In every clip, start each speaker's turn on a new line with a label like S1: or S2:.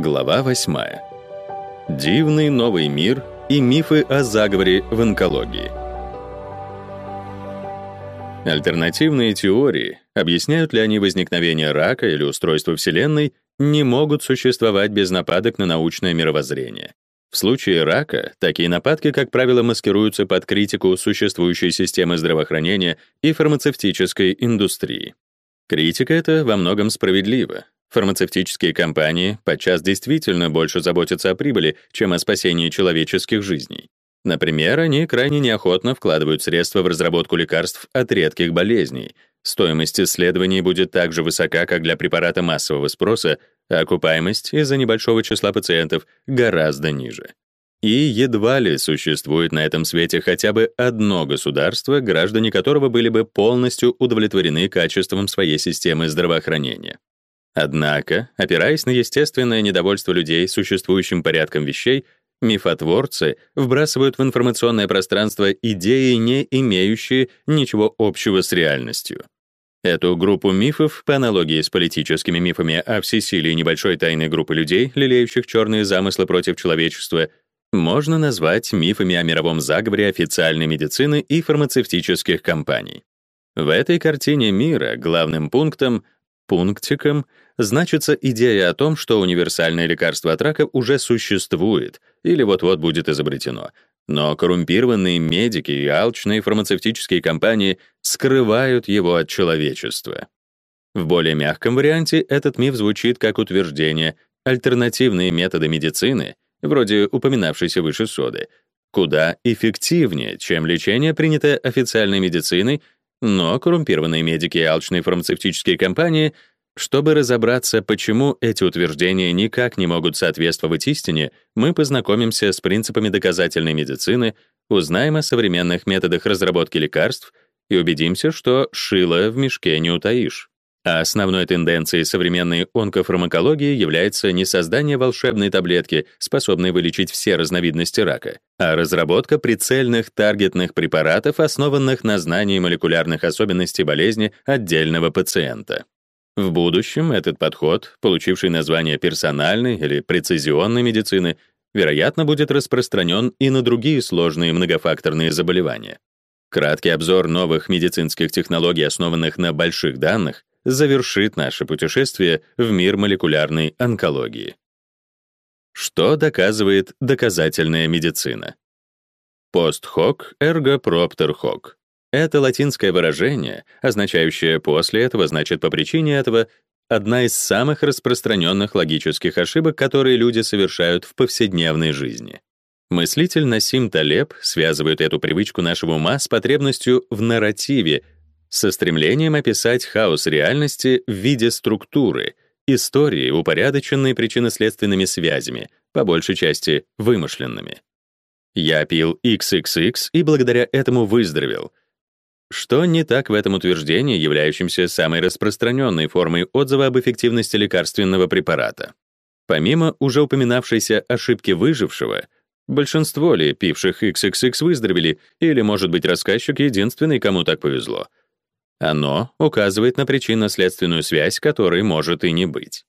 S1: Глава 8. Дивный новый мир и мифы о заговоре в онкологии. Альтернативные теории, объясняют ли они возникновение рака или устройство Вселенной, не могут существовать без нападок на научное мировоззрение. В случае рака такие нападки, как правило, маскируются под критику существующей системы здравоохранения и фармацевтической индустрии. Критика эта во многом справедлива. Фармацевтические компании подчас действительно больше заботятся о прибыли, чем о спасении человеческих жизней. Например, они крайне неохотно вкладывают средства в разработку лекарств от редких болезней. Стоимость исследований будет так же высока, как для препарата массового спроса, а окупаемость из-за небольшого числа пациентов гораздо ниже. И едва ли существует на этом свете хотя бы одно государство, граждане которого были бы полностью удовлетворены качеством своей системы здравоохранения. Однако, опираясь на естественное недовольство людей существующим порядком вещей, мифотворцы вбрасывают в информационное пространство идеи, не имеющие ничего общего с реальностью. Эту группу мифов, по аналогии с политическими мифами о всесилии небольшой тайной группы людей, лелеющих черные замыслы против человечества, можно назвать мифами о мировом заговоре официальной медицины и фармацевтических компаний. В этой картине мира главным пунктом, пунктиком, значится идея о том, что универсальное лекарство от рака уже существует или вот-вот будет изобретено. Но коррумпированные медики и алчные фармацевтические компании скрывают его от человечества. В более мягком варианте этот миф звучит как утверждение, альтернативные методы медицины, вроде упоминавшейся выше соды, куда эффективнее, чем лечение, принятое официальной медициной, но коррумпированные медики и алчные фармацевтические компании чтобы разобраться, почему эти утверждения никак не могут соответствовать истине, мы познакомимся с принципами доказательной медицины, узнаем о современных методах разработки лекарств и убедимся, что шило в мешке не утаишь. А основной тенденцией современной онкофармакологии является не создание волшебной таблетки, способной вылечить все разновидности рака, а разработка прицельных таргетных препаратов, основанных на знании молекулярных особенностей болезни отдельного пациента. В будущем этот подход, получивший название персональной или прецизионной медицины, вероятно, будет распространен и на другие сложные многофакторные заболевания. Краткий обзор новых медицинских технологий, основанных на больших данных, завершит наше путешествие в мир молекулярной онкологии. Что доказывает доказательная медицина? Post hoc ergo propter hoc. Это латинское выражение, означающее «после этого» значит «по причине этого», одна из самых распространенных логических ошибок, которые люди совершают в повседневной жизни. Мыслитель Насим Талеб связывает эту привычку нашего ума с потребностью в нарративе, со стремлением описать хаос реальности в виде структуры, истории, упорядоченной причинно-следственными связями, по большей части вымышленными. Я пил XXX и благодаря этому выздоровел — что не так в этом утверждении, являющемся самой распространенной формой отзыва об эффективности лекарственного препарата? Помимо уже упоминавшейся ошибки выжившего, большинство ли пивших XXX выздоровели, или, может быть, рассказчик единственный, кому так повезло? Оно указывает на причинно-следственную связь, которой может и не быть.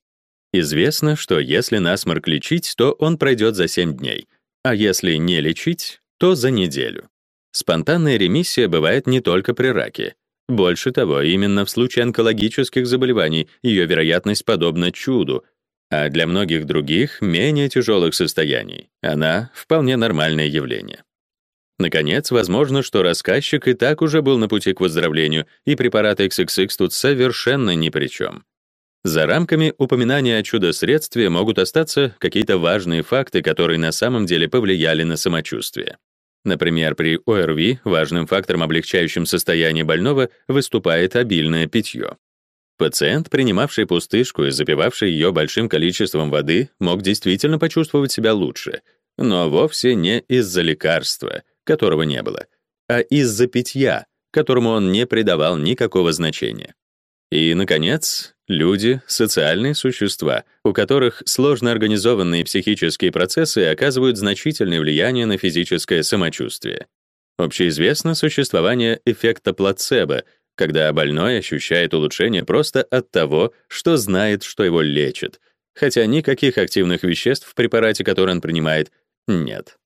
S1: Известно, что если насморк лечить, то он пройдет за 7 дней, а если не лечить, то за неделю. Спонтанная ремиссия бывает не только при раке. Больше того, именно в случае онкологических заболеваний ее вероятность подобна чуду, а для многих других, менее тяжелых состояний, она вполне нормальное явление. Наконец, возможно, что рассказчик и так уже был на пути к выздоровлению, и препарат XXX тут совершенно ни при чем. За рамками упоминания о чудо-средстве могут остаться какие-то важные факты, которые на самом деле повлияли на самочувствие. Например, при ОРВИ важным фактором, облегчающим состояние больного, выступает обильное питье. Пациент, принимавший пустышку и запивавший ее большим количеством воды, мог действительно почувствовать себя лучше, но вовсе не из-за лекарства, которого не было, а из-за питья, которому он не придавал никакого значения. И, наконец, люди — социальные существа, у которых сложно организованные психические процессы оказывают значительное влияние на физическое самочувствие. Общеизвестно существование эффекта плацебо, когда больной ощущает улучшение просто от того, что знает, что его лечат, хотя никаких активных веществ в препарате, который он принимает, нет.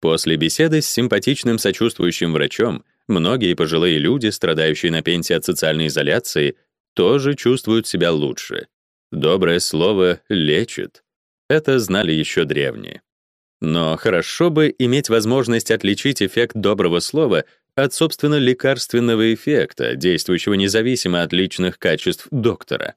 S1: После беседы с симпатичным сочувствующим врачом многие пожилые люди, страдающие на пенсии от социальной изоляции, тоже чувствуют себя лучше. Доброе слово лечит. Это знали еще древние. Но хорошо бы иметь возможность отличить эффект доброго слова от, собственно, лекарственного эффекта, действующего независимо от личных качеств доктора.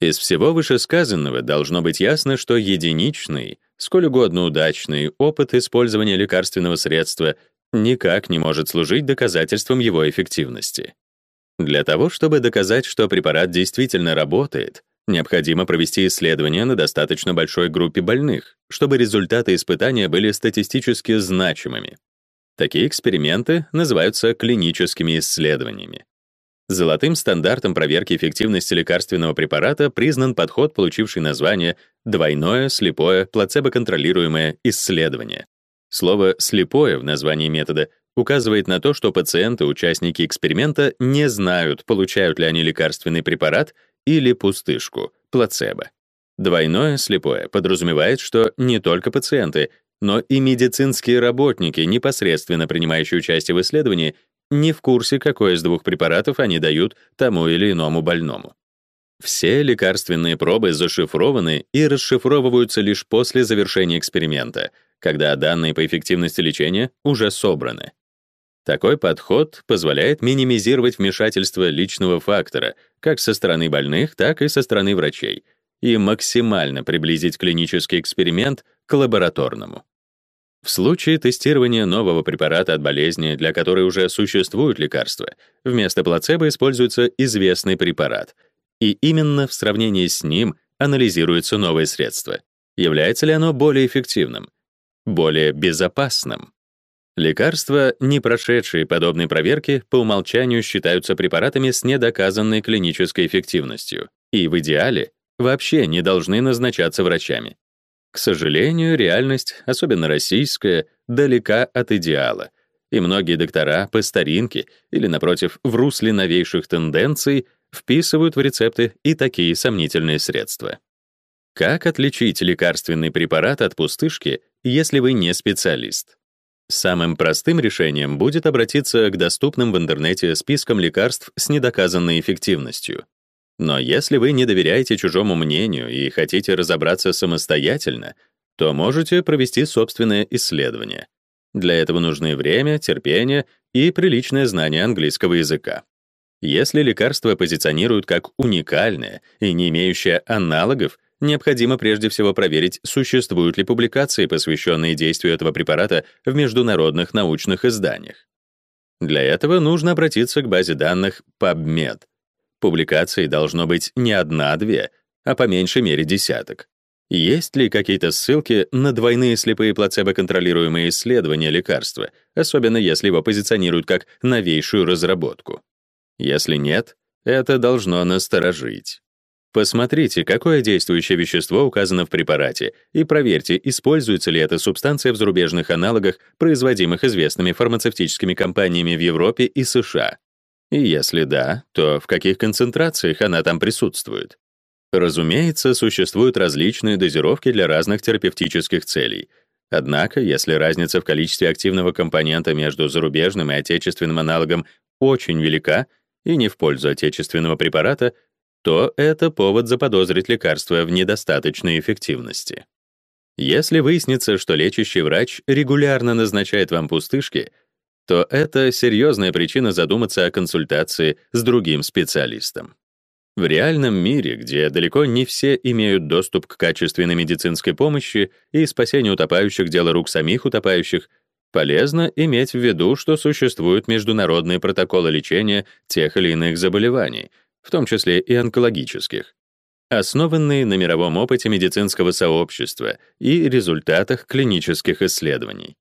S1: Из всего вышесказанного должно быть ясно, что единичный, сколь угодно удачный опыт использования лекарственного средства никак не может служить доказательством его эффективности. Для того, чтобы доказать, что препарат действительно работает, необходимо провести исследования на достаточно большой группе больных, чтобы результаты испытания были статистически значимыми. Такие эксперименты называются клиническими исследованиями. Золотым стандартом проверки эффективности лекарственного препарата признан подход, получивший название двойное слепое плацебо-контролируемое исследование. Слово «слепое» в названии метода указывает на то, что пациенты, участники эксперимента, не знают, получают ли они лекарственный препарат или пустышку, плацебо. Двойное слепое подразумевает, что не только пациенты, но и медицинские работники, непосредственно принимающие участие в исследовании, не в курсе, какой из двух препаратов они дают тому или иному больному. Все лекарственные пробы зашифрованы и расшифровываются лишь после завершения эксперимента, когда данные по эффективности лечения уже собраны. Такой подход позволяет минимизировать вмешательство личного фактора как со стороны больных, так и со стороны врачей и максимально приблизить клинический эксперимент к лабораторному. В случае тестирования нового препарата от болезни, для которой уже существуют лекарства, вместо плацебо используется известный препарат, и именно в сравнении с ним анализируется новое средство. Является ли оно более эффективным, более безопасным? Лекарства, не прошедшие подобной проверки, по умолчанию считаются препаратами с недоказанной клинической эффективностью и в идеале вообще не должны назначаться врачами. К сожалению, реальность, особенно российская, далека от идеала, и многие доктора по старинке или, напротив, в русле новейших тенденций вписывают в рецепты и такие сомнительные средства. Как отличить лекарственный препарат от пустышки, если вы не специалист? Самым простым решением будет обратиться к доступным в интернете спискам лекарств с недоказанной эффективностью. Но если вы не доверяете чужому мнению и хотите разобраться самостоятельно, то можете провести собственное исследование. Для этого нужны время, терпение и приличное знание английского языка. Если лекарство позиционируют как уникальное и не имеющее аналогов, необходимо прежде всего проверить, существуют ли публикации, посвященные действию этого препарата в международных научных изданиях. Для этого нужно обратиться к базе данных PubMed — Публикаций должно быть не одна-две, а по меньшей мере десяток. Есть ли какие-то ссылки на двойные слепые плацебо-контролируемые исследования лекарства, особенно если его позиционируют как новейшую разработку? Если нет, это должно насторожить. Посмотрите, какое действующее вещество указано в препарате, и проверьте, используется ли эта субстанция в зарубежных аналогах, производимых известными фармацевтическими компаниями в Европе и США. И если да, то в каких концентрациях она там присутствует? Разумеется, существуют различные дозировки для разных терапевтических целей. Однако, если разница в количестве активного компонента между зарубежным и отечественным аналогом очень велика и не в пользу отечественного препарата, то это повод заподозрить лекарство в недостаточной эффективности. Если выяснится, что лечащий врач регулярно назначает вам пустышки, то это серьезная причина задуматься о консультации с другим специалистом. В реальном мире, где далеко не все имеют доступ к качественной медицинской помощи и спасению утопающих дело рук самих утопающих, полезно иметь в виду, что существуют международные протоколы лечения тех или иных заболеваний, в том числе и онкологических, основанные на мировом опыте медицинского сообщества и результатах клинических исследований.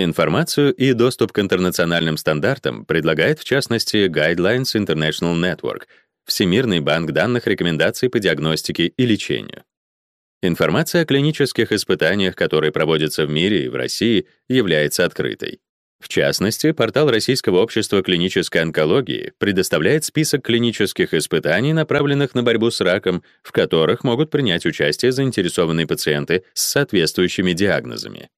S1: Информацию и доступ к интернациональным стандартам предлагает в частности Guidelines International Network, Всемирный банк данных рекомендаций по диагностике и лечению. Информация о клинических испытаниях, которые проводятся в мире и в России, является открытой. В частности, портал Российского общества клинической онкологии предоставляет список клинических испытаний, направленных на борьбу с раком, в которых могут принять участие заинтересованные пациенты с соответствующими диагнозами.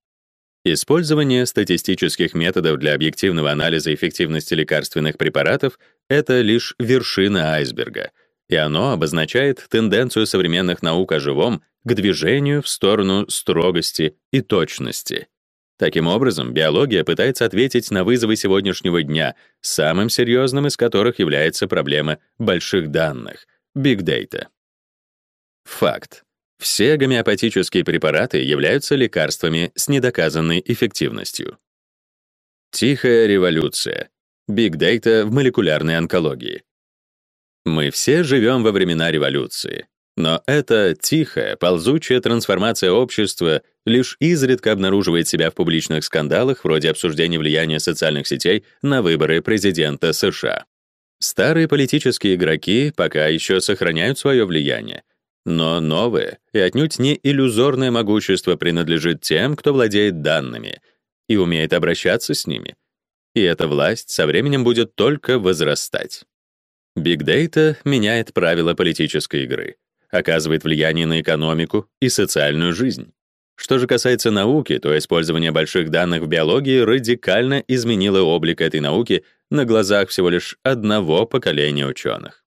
S1: Использование статистических методов для объективного анализа эффективности лекарственных препаратов — это лишь вершина айсберга, и оно обозначает тенденцию современных наук о живом к движению в сторону строгости и точности. Таким образом, биология пытается ответить на вызовы сегодняшнего дня, самым серьезным из которых является проблема больших данных — Big Data. Факт. Все гомеопатические препараты являются лекарствами с недоказанной эффективностью. Тихая революция. Data в молекулярной онкологии. Мы все живем во времена революции. Но эта тихая, ползучая трансформация общества лишь изредка обнаруживает себя в публичных скандалах вроде обсуждения влияния социальных сетей на выборы президента США. Старые политические игроки пока еще сохраняют свое влияние, но новое и отнюдь не иллюзорное могущество принадлежит тем, кто владеет данными и умеет обращаться с ними. И эта власть со временем будет только возрастать. Data меняет правила политической игры оказывает влияние на экономику и социальную жизнь. Что же касается науки, то использование больших данных в биологии радикально изменило облик этой науки на глазах всего лишь одного поколения ученых.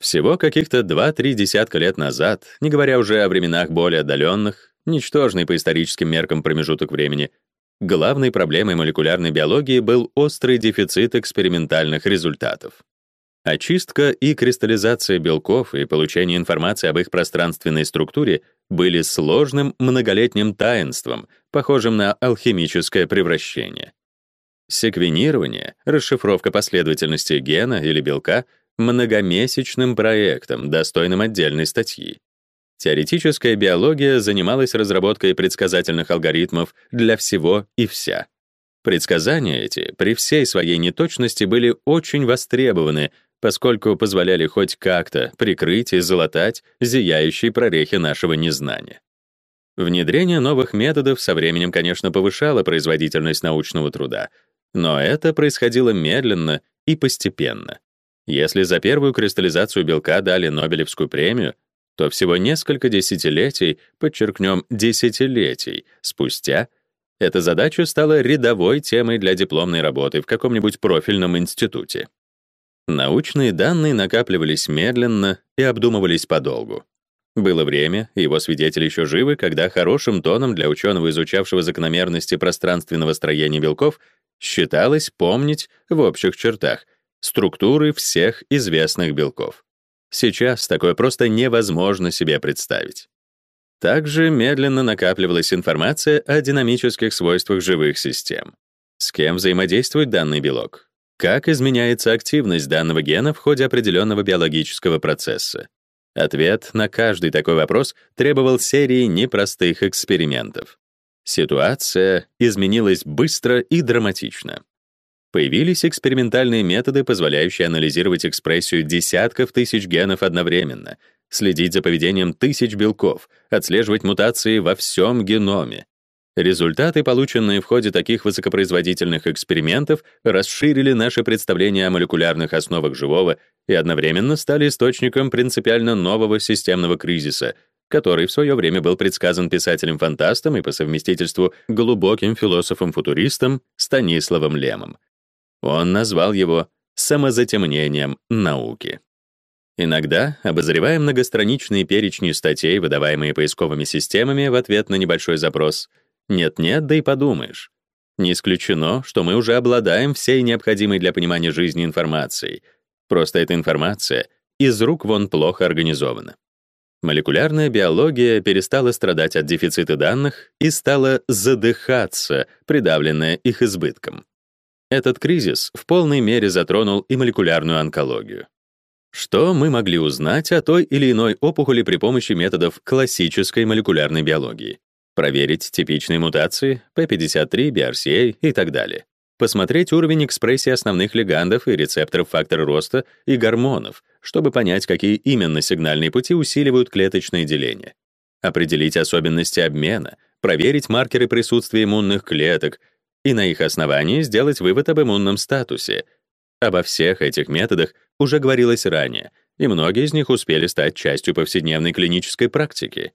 S1: Всего каких-то 2-3 десятка лет назад, не говоря уже о временах более отдаленных, ничтожный по историческим меркам промежуток времени, главной проблемой молекулярной биологии был острый дефицит экспериментальных результатов. Очистка и кристаллизация белков и получение информации об их пространственной структуре были сложным многолетним таинством, похожим на алхимическое превращение. Секвенирование, расшифровка последовательности гена или белка, многомесячным проектом, достойным отдельной статьи. Теоретическая биология занималась разработкой предсказательных алгоритмов для всего и вся. Предсказания эти при всей своей неточности были очень востребованы поскольку позволяли хоть как-то прикрыть и залатать зияющие прорехи нашего незнания. Внедрение новых методов со временем, конечно, повышало производительность научного труда, но это происходило медленно и постепенно. Если за первую кристаллизацию белка дали Нобелевскую премию, то всего несколько десятилетий, подчеркнем, десятилетий спустя эта задача стала рядовой темой для дипломной работы в каком-нибудь профильном институте. Научные данные накапливались медленно и обдумывались подолгу. Было время, его свидетели еще живы, когда хорошим тоном для ученого, изучавшего закономерности пространственного строения белков, считалось помнить в общих чертах структуры всех известных белков. Сейчас такое просто невозможно себе представить. Также медленно накапливалась информация о динамических свойствах живых систем. С кем взаимодействует данный белок? Как изменяется активность данного гена в ходе определенного биологического процесса? Ответ на каждый такой вопрос требовал серии непростых экспериментов. Ситуация изменилась быстро и драматично. Появились экспериментальные методы, позволяющие анализировать экспрессию десятков тысяч генов одновременно, следить за поведением тысяч белков, отслеживать мутации во всем геноме, Результаты, полученные в ходе таких высокопроизводительных экспериментов, расширили наше представление о молекулярных основах живого и одновременно стали источником принципиально нового системного кризиса, который в свое время был предсказан писателем-фантастом и по совместительству глубоким философом-футуристом Станиславом Лемом. Он назвал его самозатемнением науки. Иногда, обозревая многостраничные перечни статей, выдаваемые поисковыми системами в ответ на небольшой запрос, нет-нет, да и подумаешь. Не исключено, что мы уже обладаем всей необходимой для понимания жизни информацией. Просто эта информация из рук вон плохо организована. Молекулярная биология перестала страдать от дефицита данных и стала задыхаться, придавленная их избытком. Этот кризис в полной мере затронул и молекулярную онкологию. Что мы могли узнать о той или иной опухоли при помощи методов классической молекулярной биологии? проверить типичные мутации, P53, BRCA и так далее, посмотреть уровень экспрессии основных лигандов и рецепторов фактора роста и гормонов, чтобы понять, какие именно сигнальные пути усиливают клеточное деление, определить особенности обмена, проверить маркеры присутствия иммунных клеток, и на их основании сделать вывод об иммунном статусе. Обо всех этих методах уже говорилось ранее, и многие из них успели стать частью повседневной клинической практики.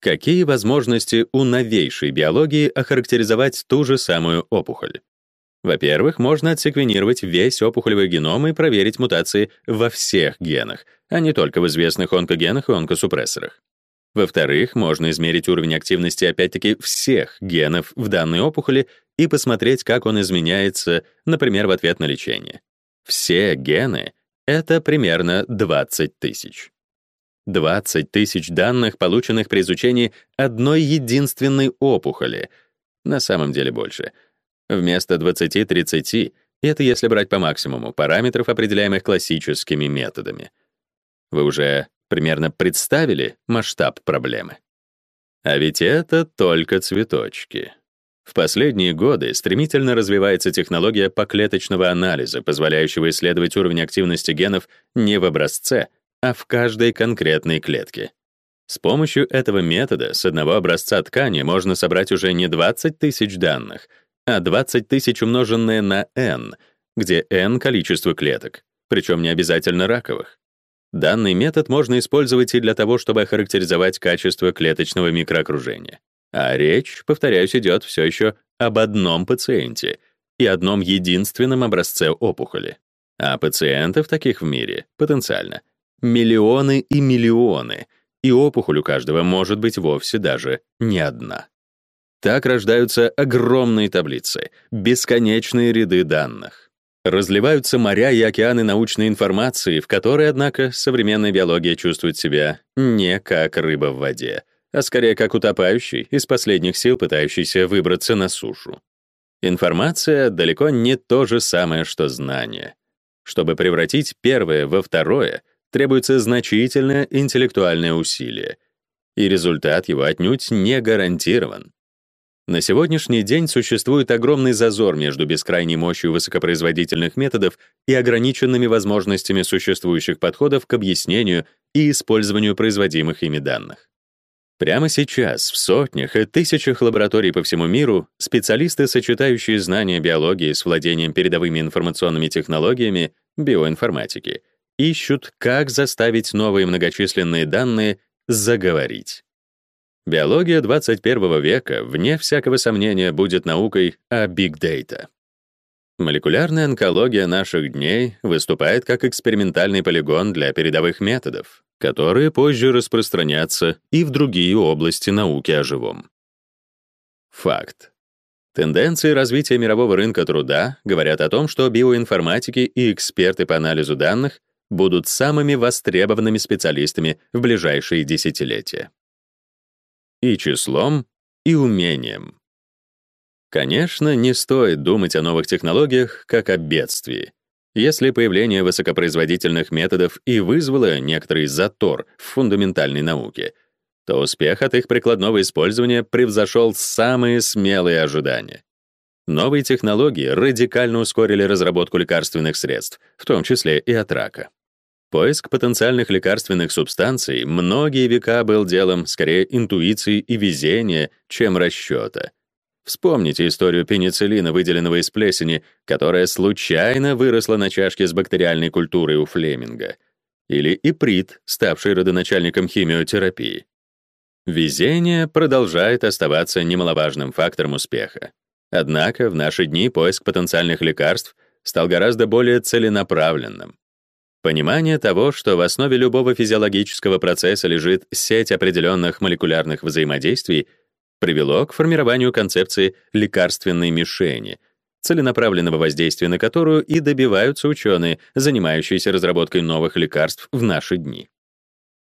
S1: Какие возможности у новейшей биологии охарактеризовать ту же самую опухоль? Во-первых, можно отсеквенировать весь опухолевый геном и проверить мутации во всех генах, а не только в известных онкогенах и онкосупрессорах. Во-вторых, можно измерить уровень активности опять-таки всех генов в данной опухоли и посмотреть, как он изменяется, например, в ответ на лечение. Все гены — это примерно 20 тысяч. 20 тысяч данных, полученных при изучении одной единственной опухоли. На самом деле больше. Вместо 20-30, это если брать по максимуму, параметров, определяемых классическими методами. Вы уже примерно представили масштаб проблемы? А ведь это только цветочки. В последние годы стремительно развивается технология поклеточного анализа, позволяющего исследовать уровень активности генов не в образце, а в каждой конкретной клетке. С помощью этого метода с одного образца ткани можно собрать уже не 20 тысяч данных, а 20 тысяч умноженное на n, где n — количество клеток, причем не обязательно раковых. Данный метод можно использовать и для того, чтобы охарактеризовать качество клеточного микроокружения. А речь, повторяюсь, идет все еще об одном пациенте и одном единственном образце опухоли. А пациентов таких в мире потенциально миллионы и миллионы, и опухоль у каждого может быть вовсе даже не одна. Так рождаются огромные таблицы, бесконечные ряды данных. Разливаются моря и океаны научной информации, в которой, однако, современная биология чувствует себя не как рыба в воде, а скорее как утопающий, из последних сил пытающийся выбраться на сушу. Информация далеко не то же самое, что знание. Чтобы превратить первое во второе, требуется значительное интеллектуальное усилие, и результат его отнюдь не гарантирован. На сегодняшний день существует огромный зазор между бескрайней мощью высокопроизводительных методов и ограниченными возможностями существующих подходов к объяснению и использованию производимых ими данных. Прямо сейчас в сотнях и тысячах лабораторий по всему миру специалисты, сочетающие знания биологии с владением передовыми информационными технологиями биоинформатики, ищут, как заставить новые многочисленные данные заговорить. Биология 21 века, вне всякого сомнения, будет наукой о Data. Молекулярная онкология наших дней выступает как экспериментальный полигон для передовых методов, которые позже распространятся и в другие области науки о живом. Факт. Тенденции развития мирового рынка труда говорят о том, что биоинформатики и эксперты по анализу данных будут самыми востребованными специалистами в ближайшие десятилетия. И числом, и умением. Конечно, не стоит думать о новых технологиях как о бедствии. Если появление высокопроизводительных методов и вызвало некоторый затор в фундаментальной науке, то успех от их прикладного использования превзошел самые смелые ожидания. Новые технологии радикально ускорили разработку лекарственных средств, в том числе и от рака. Поиск потенциальных лекарственных субстанций многие века был делом скорее интуиции и везения, чем расчета — Вспомните историю пенициллина, выделенного из плесени, которая случайно выросла на чашке с бактериальной культурой у Флеминга. Или иприт, ставший родоначальником химиотерапии. Везение продолжает оставаться немаловажным фактором успеха. Однако в наши дни поиск потенциальных лекарств стал гораздо более целенаправленным. Понимание того, что в основе любого физиологического процесса лежит сеть определенных молекулярных взаимодействий — привело к формированию концепции лекарственной мишени, целенаправленного воздействия на которую и добиваются ученые, занимающиеся разработкой новых лекарств в наши дни.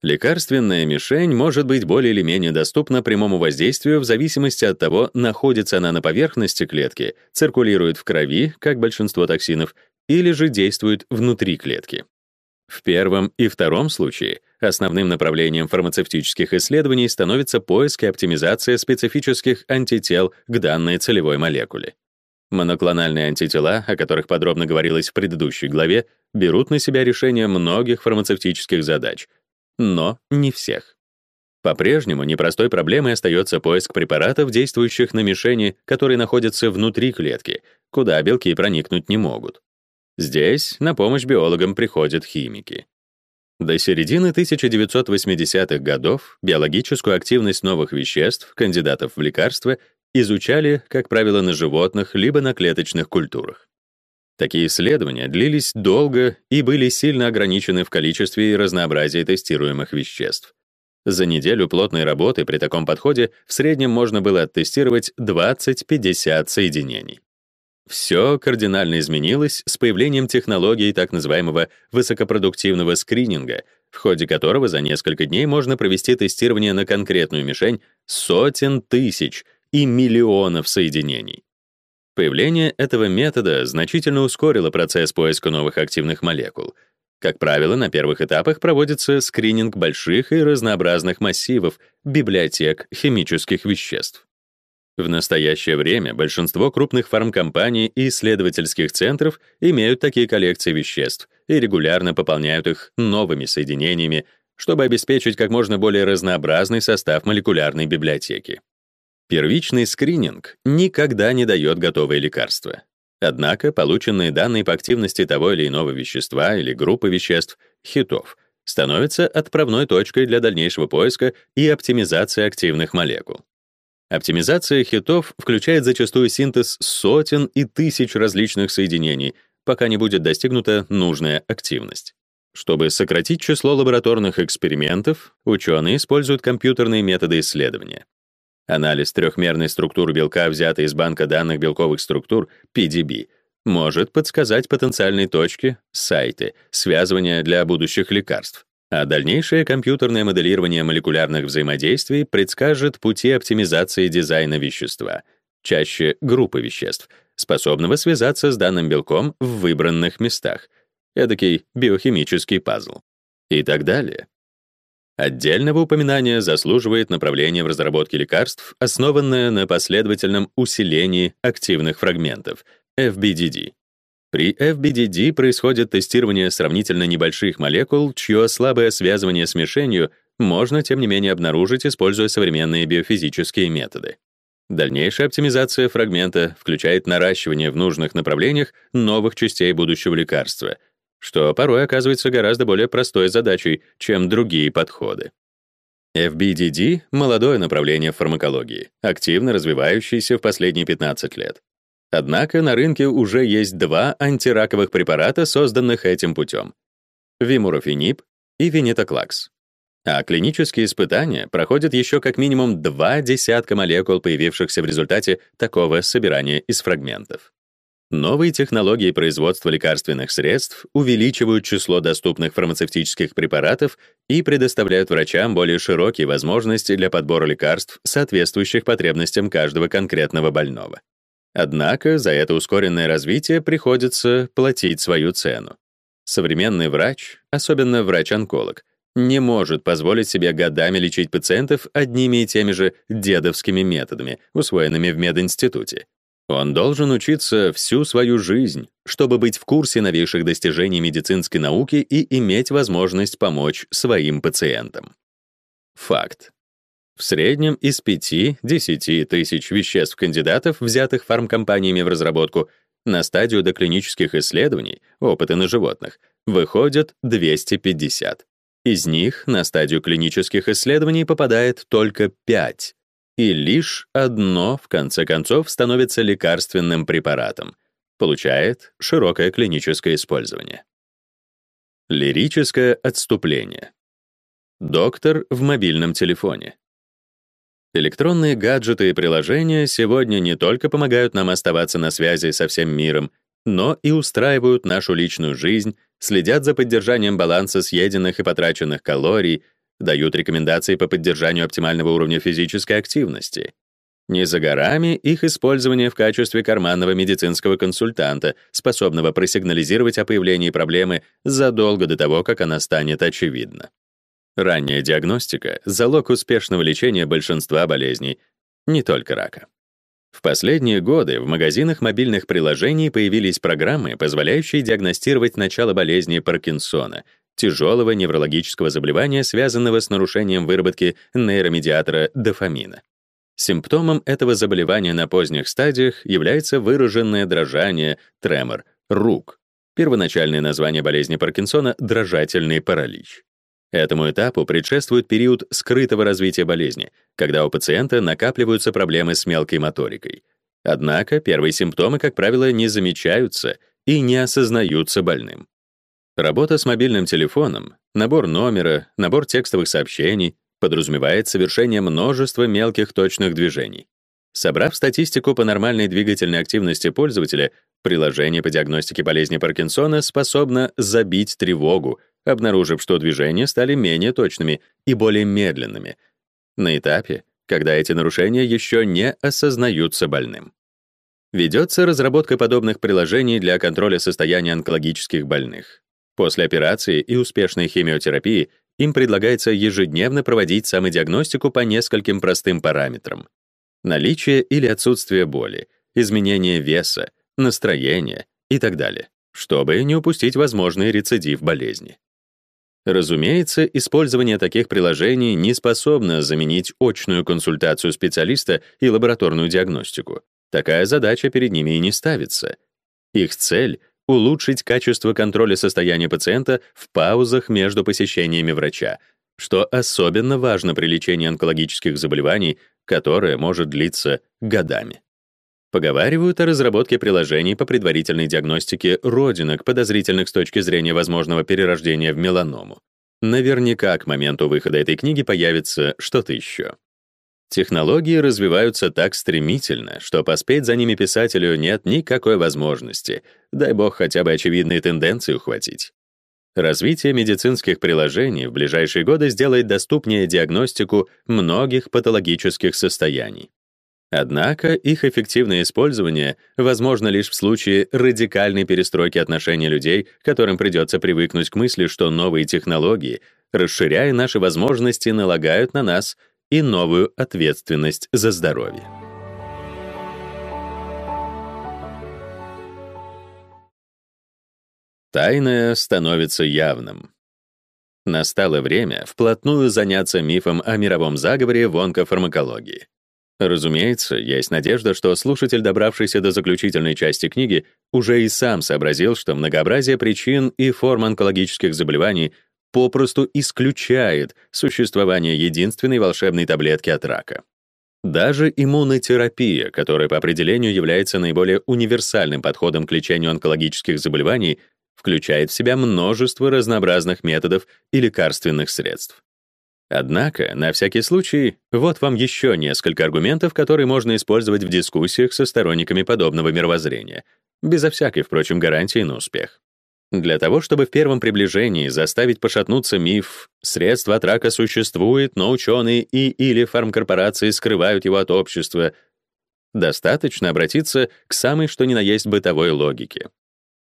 S1: Лекарственная мишень может быть более или менее доступна прямому воздействию в зависимости от того, находится она на поверхности клетки, циркулирует в крови, как большинство токсинов, или же действует внутри клетки. В первом и втором случае основным направлением фармацевтических исследований становится поиск и оптимизация специфических антител к данной целевой молекуле. Моноклональные антитела, о которых подробно говорилось в предыдущей главе, берут на себя решение многих фармацевтических задач, но не всех. По-прежнему непростой проблемой остается поиск препаратов, действующих на мишени, которые находятся внутри клетки, куда белки проникнуть не могут. Здесь на помощь биологам приходят химики. До середины 1980-х годов биологическую активность новых веществ, кандидатов в лекарства, изучали, как правило, на животных либо на клеточных культурах. Такие исследования длились долго и были сильно ограничены в количестве и разнообразии тестируемых веществ. За неделю плотной работы при таком подходе в среднем можно было оттестировать 20-50 соединений. Все кардинально изменилось с появлением технологий так называемого высокопродуктивного скрининга, в ходе которого за несколько дней можно провести тестирование на конкретную мишень сотен тысяч и миллионов соединений. Появление этого метода значительно ускорило процесс поиска новых активных молекул. Как правило, на первых этапах проводится скрининг больших и разнообразных массивов, библиотек химических веществ. В настоящее время большинство крупных фармкомпаний и исследовательских центров имеют такие коллекции веществ и регулярно пополняют их новыми соединениями, чтобы обеспечить как можно более разнообразный состав молекулярной библиотеки. Первичный скрининг никогда не дает готовые лекарства. Однако полученные данные по активности того или иного вещества или группы веществ, хитов, становятся отправной точкой для дальнейшего поиска и оптимизации активных молекул. Оптимизация хитов включает зачастую синтез сотен и тысяч различных соединений, пока не будет достигнута нужная активность. Чтобы сократить число лабораторных экспериментов, ученые используют компьютерные методы исследования. Анализ трехмерной структуры белка, взятой из банка данных белковых структур, PDB, может подсказать потенциальные точки, сайты, связывания для будущих лекарств а дальнейшее компьютерное моделирование молекулярных взаимодействий предскажет пути оптимизации дизайна вещества, чаще группы веществ, способного связаться с данным белком в выбранных местах, эдакий биохимический пазл, и так далее. Отдельного упоминания заслуживает направление в разработке лекарств, основанное на последовательном усилении активных фрагментов, FBDD. При FBDD происходит тестирование сравнительно небольших молекул, чье слабое связывание с мишенью можно, тем не менее, обнаружить, используя современные биофизические методы. Дальнейшая оптимизация фрагмента включает наращивание в нужных направлениях новых частей будущего лекарства, что порой оказывается гораздо более простой задачей, чем другие подходы. FBDD — молодое направление в фармакологии, активно развивающееся в последние 15 лет. Однако на рынке уже есть два антираковых препарата, созданных этим путем — вимурофенип и винитоклакс. А клинические испытания проходят еще как минимум два десятка молекул, появившихся в результате такого собирания из фрагментов. Новые технологии производства лекарственных средств увеличивают число доступных фармацевтических препаратов и предоставляют врачам более широкие возможности для подбора лекарств, соответствующих потребностям каждого конкретного больного. Однако за это ускоренное развитие приходится платить свою цену. Современный врач, особенно врач-онколог, не может позволить себе годами лечить пациентов одними и теми же дедовскими методами, усвоенными в мединституте. Он должен учиться всю свою жизнь, чтобы быть в курсе новейших достижений медицинской науки и иметь возможность помочь своим пациентам. Факт. В среднем из 5-10 тысяч веществ-кандидатов, взятых фармкомпаниями в разработку, на стадию доклинических исследований, опыты на животных, выходят 250. Из них на стадию клинических исследований попадает только 5, и лишь одно, в конце концов, становится лекарственным препаратом, получает широкое клиническое использование. Лирическое отступление. Доктор в мобильном телефоне. Электронные гаджеты и приложения сегодня не только помогают нам оставаться на связи со всем миром, но и устраивают нашу личную жизнь, следят за поддержанием баланса съеденных и потраченных калорий, дают рекомендации по поддержанию оптимального уровня физической активности. Не за горами их использование в качестве карманного медицинского консультанта, способного просигнализировать о появлении проблемы задолго до того, как она станет очевидна. Ранняя диагностика — залог успешного лечения большинства болезней, не только рака. В последние годы в магазинах мобильных приложений появились программы, позволяющие диагностировать начало болезни Паркинсона тяжелого неврологического заболевания, связанного с нарушением выработки нейромедиатора дофамина. Симптомом этого заболевания на поздних стадиях является выраженное дрожание, тремор рук. Первоначальное название болезни Паркинсона — дрожательный паралич. Этому этапу предшествует период скрытого развития болезни, когда у пациента накапливаются проблемы с мелкой моторикой. Однако первые симптомы, как правило, не замечаются и не осознаются больным. Работа с мобильным телефоном, набор номера, набор текстовых сообщений подразумевает совершение множества мелких точных движений. Собрав статистику по нормальной двигательной активности пользователя, приложение по диагностике болезни Паркинсона способно забить тревогу, обнаружив, что движения стали менее точными и более медленными, на этапе, когда эти нарушения еще не осознаются больным. Ведется разработка подобных приложений для контроля состояния онкологических больных. После операции и успешной химиотерапии им предлагается ежедневно проводить самодиагностику по нескольким простым параметрам. Наличие или отсутствие боли, изменение веса, настроения и так далее, чтобы не упустить возможный рецидив болезни. Разумеется, использование таких приложений не способно заменить очную консультацию специалиста и лабораторную диагностику. Такая задача перед ними и не ставится. Их цель улучшить качество контроля состояния пациента в паузах между посещениями врача, что особенно важно при лечении онкологических заболеваний, которое может длиться годами. Поговаривают о разработке приложений по предварительной диагностике родинок, подозрительных с точки зрения возможного перерождения в меланому. Наверняка к моменту выхода этой книги появится что-то еще. Технологии развиваются так стремительно, что поспеть за ними писателю нет никакой возможности, дай бог хотя бы очевидные тенденции ухватить. Развитие медицинских приложений в ближайшие годы сделает доступнее диагностику многих патологических состояний. Однако их эффективное использование возможно лишь в случае радикальной перестройки отношений людей, которым придется привыкнуть к мысли, что новые технологии, расширяя наши возможности, налагают на нас и новую ответственность за здоровье. Тайное становится явным. Настало время вплотную заняться мифом о мировом заговоре в онкофармакологии. Разумеется, есть надежда, что слушатель, добравшийся до заключительной части книги, уже и сам сообразил, что многообразие причин и форм онкологических заболеваний попросту исключает существование единственной волшебной таблетки от рака. Даже иммунотерапия, которая по определению является наиболее универсальным подходом к лечению онкологических заболеваний, включает в себя множество разнообразных методов и лекарственных средств. Однако, на всякий случай, вот вам еще несколько аргументов, которые можно использовать в дискуссиях со сторонниками подобного мировоззрения, безо всякой, впрочем, гарантии на успех. Для того, чтобы в первом приближении заставить пошатнуться миф «средство от рака существует, но ученые и или фармкорпорации скрывают его от общества», достаточно обратиться к самой что ни на есть бытовой логике.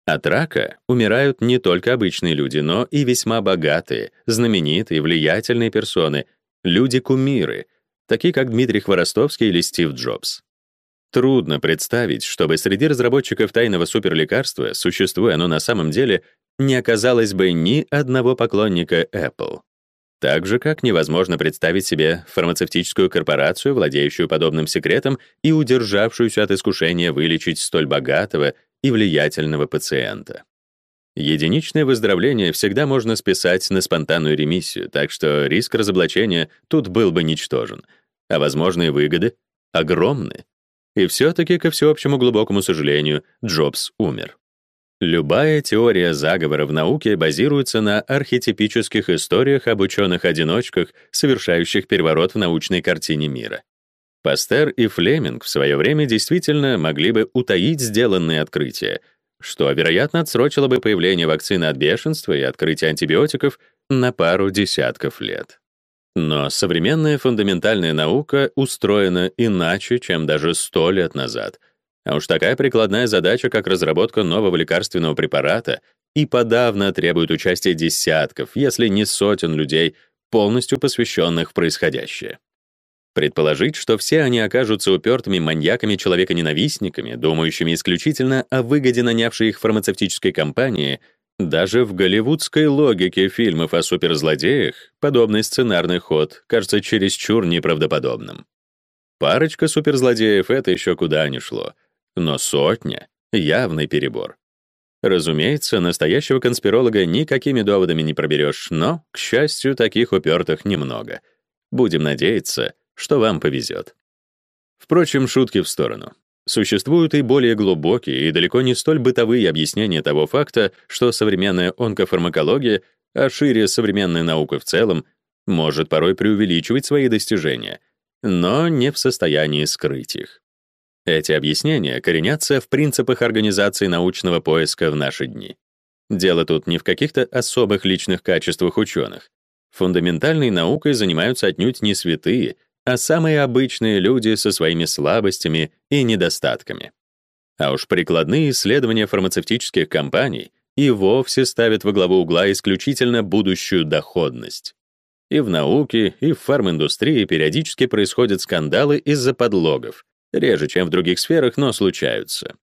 S1: От рака умирают не только обычные люди, но и весьма богатые, знаменитые, влиятельные персоны, люди-кумиры, такие как Дмитрий Хворостовский или Стив Джобс. Трудно представить, чтобы среди разработчиков тайного суперлекарства, существуя оно на самом деле, не оказалось бы ни одного поклонника Apple. Так же, как невозможно представить себе фармацевтическую корпорацию, владеющую подобным секретом и удержавшуюся от искушения вылечить столь богатого и влиятельного пациента. Единичное выздоровление всегда можно списать на спонтанную ремиссию, так что риск разоблачения тут был бы ничтожен, а возможные выгоды огромны. И все-таки, ко всеобщему глубокому сожалению, Джобс умер. Любая теория заговора в науке базируется на архетипических историях об ученых-одиночках, совершающих переворот в научной картине мира. Пастер и Флеминг в свое время действительно могли бы утаить сделанные открытия, что, вероятно, отсрочило бы появление вакцины от бешенства и открытие антибиотиков на пару десятков лет. Но современная фундаментальная наука устроена иначе, чем даже сто лет назад. А уж такая прикладная задача, как разработка нового лекарственного препарата, и подавно требует участия десятков, если не сотен людей, полностью посвященных в происходящее. Предположить, что все они окажутся упертыми маньяками-человеконенавистниками, думающими исключительно о выгоде нанявшей их фармацевтической компании, Даже в голливудской логике фильмов о суперзлодеях подобный сценарный ход кажется чересчур неправдоподобным. Парочка суперзлодеев — это еще куда ни шло. Но сотня — явный перебор. Разумеется, настоящего конспиролога никакими доводами не проберешь, но, к счастью, таких упертых немного. Будем надеяться, что вам повезет. Впрочем, шутки в сторону. Существуют и более глубокие и далеко не столь бытовые объяснения того факта, что современная онкофармакология, а шире современная наука в целом, может порой преувеличивать свои достижения, но не в состоянии скрыть их. Эти объяснения коренятся в принципах организации научного поиска в наши дни. Дело тут не в каких-то особых личных качествах ученых. Фундаментальной наукой занимаются отнюдь не святые, а самые обычные люди со своими слабостями и недостатками. А уж прикладные исследования фармацевтических компаний и вовсе ставят во главу угла исключительно будущую доходность. И в науке, и в фарминдустрии периодически происходят скандалы из-за подлогов, реже, чем в других сферах, но случаются.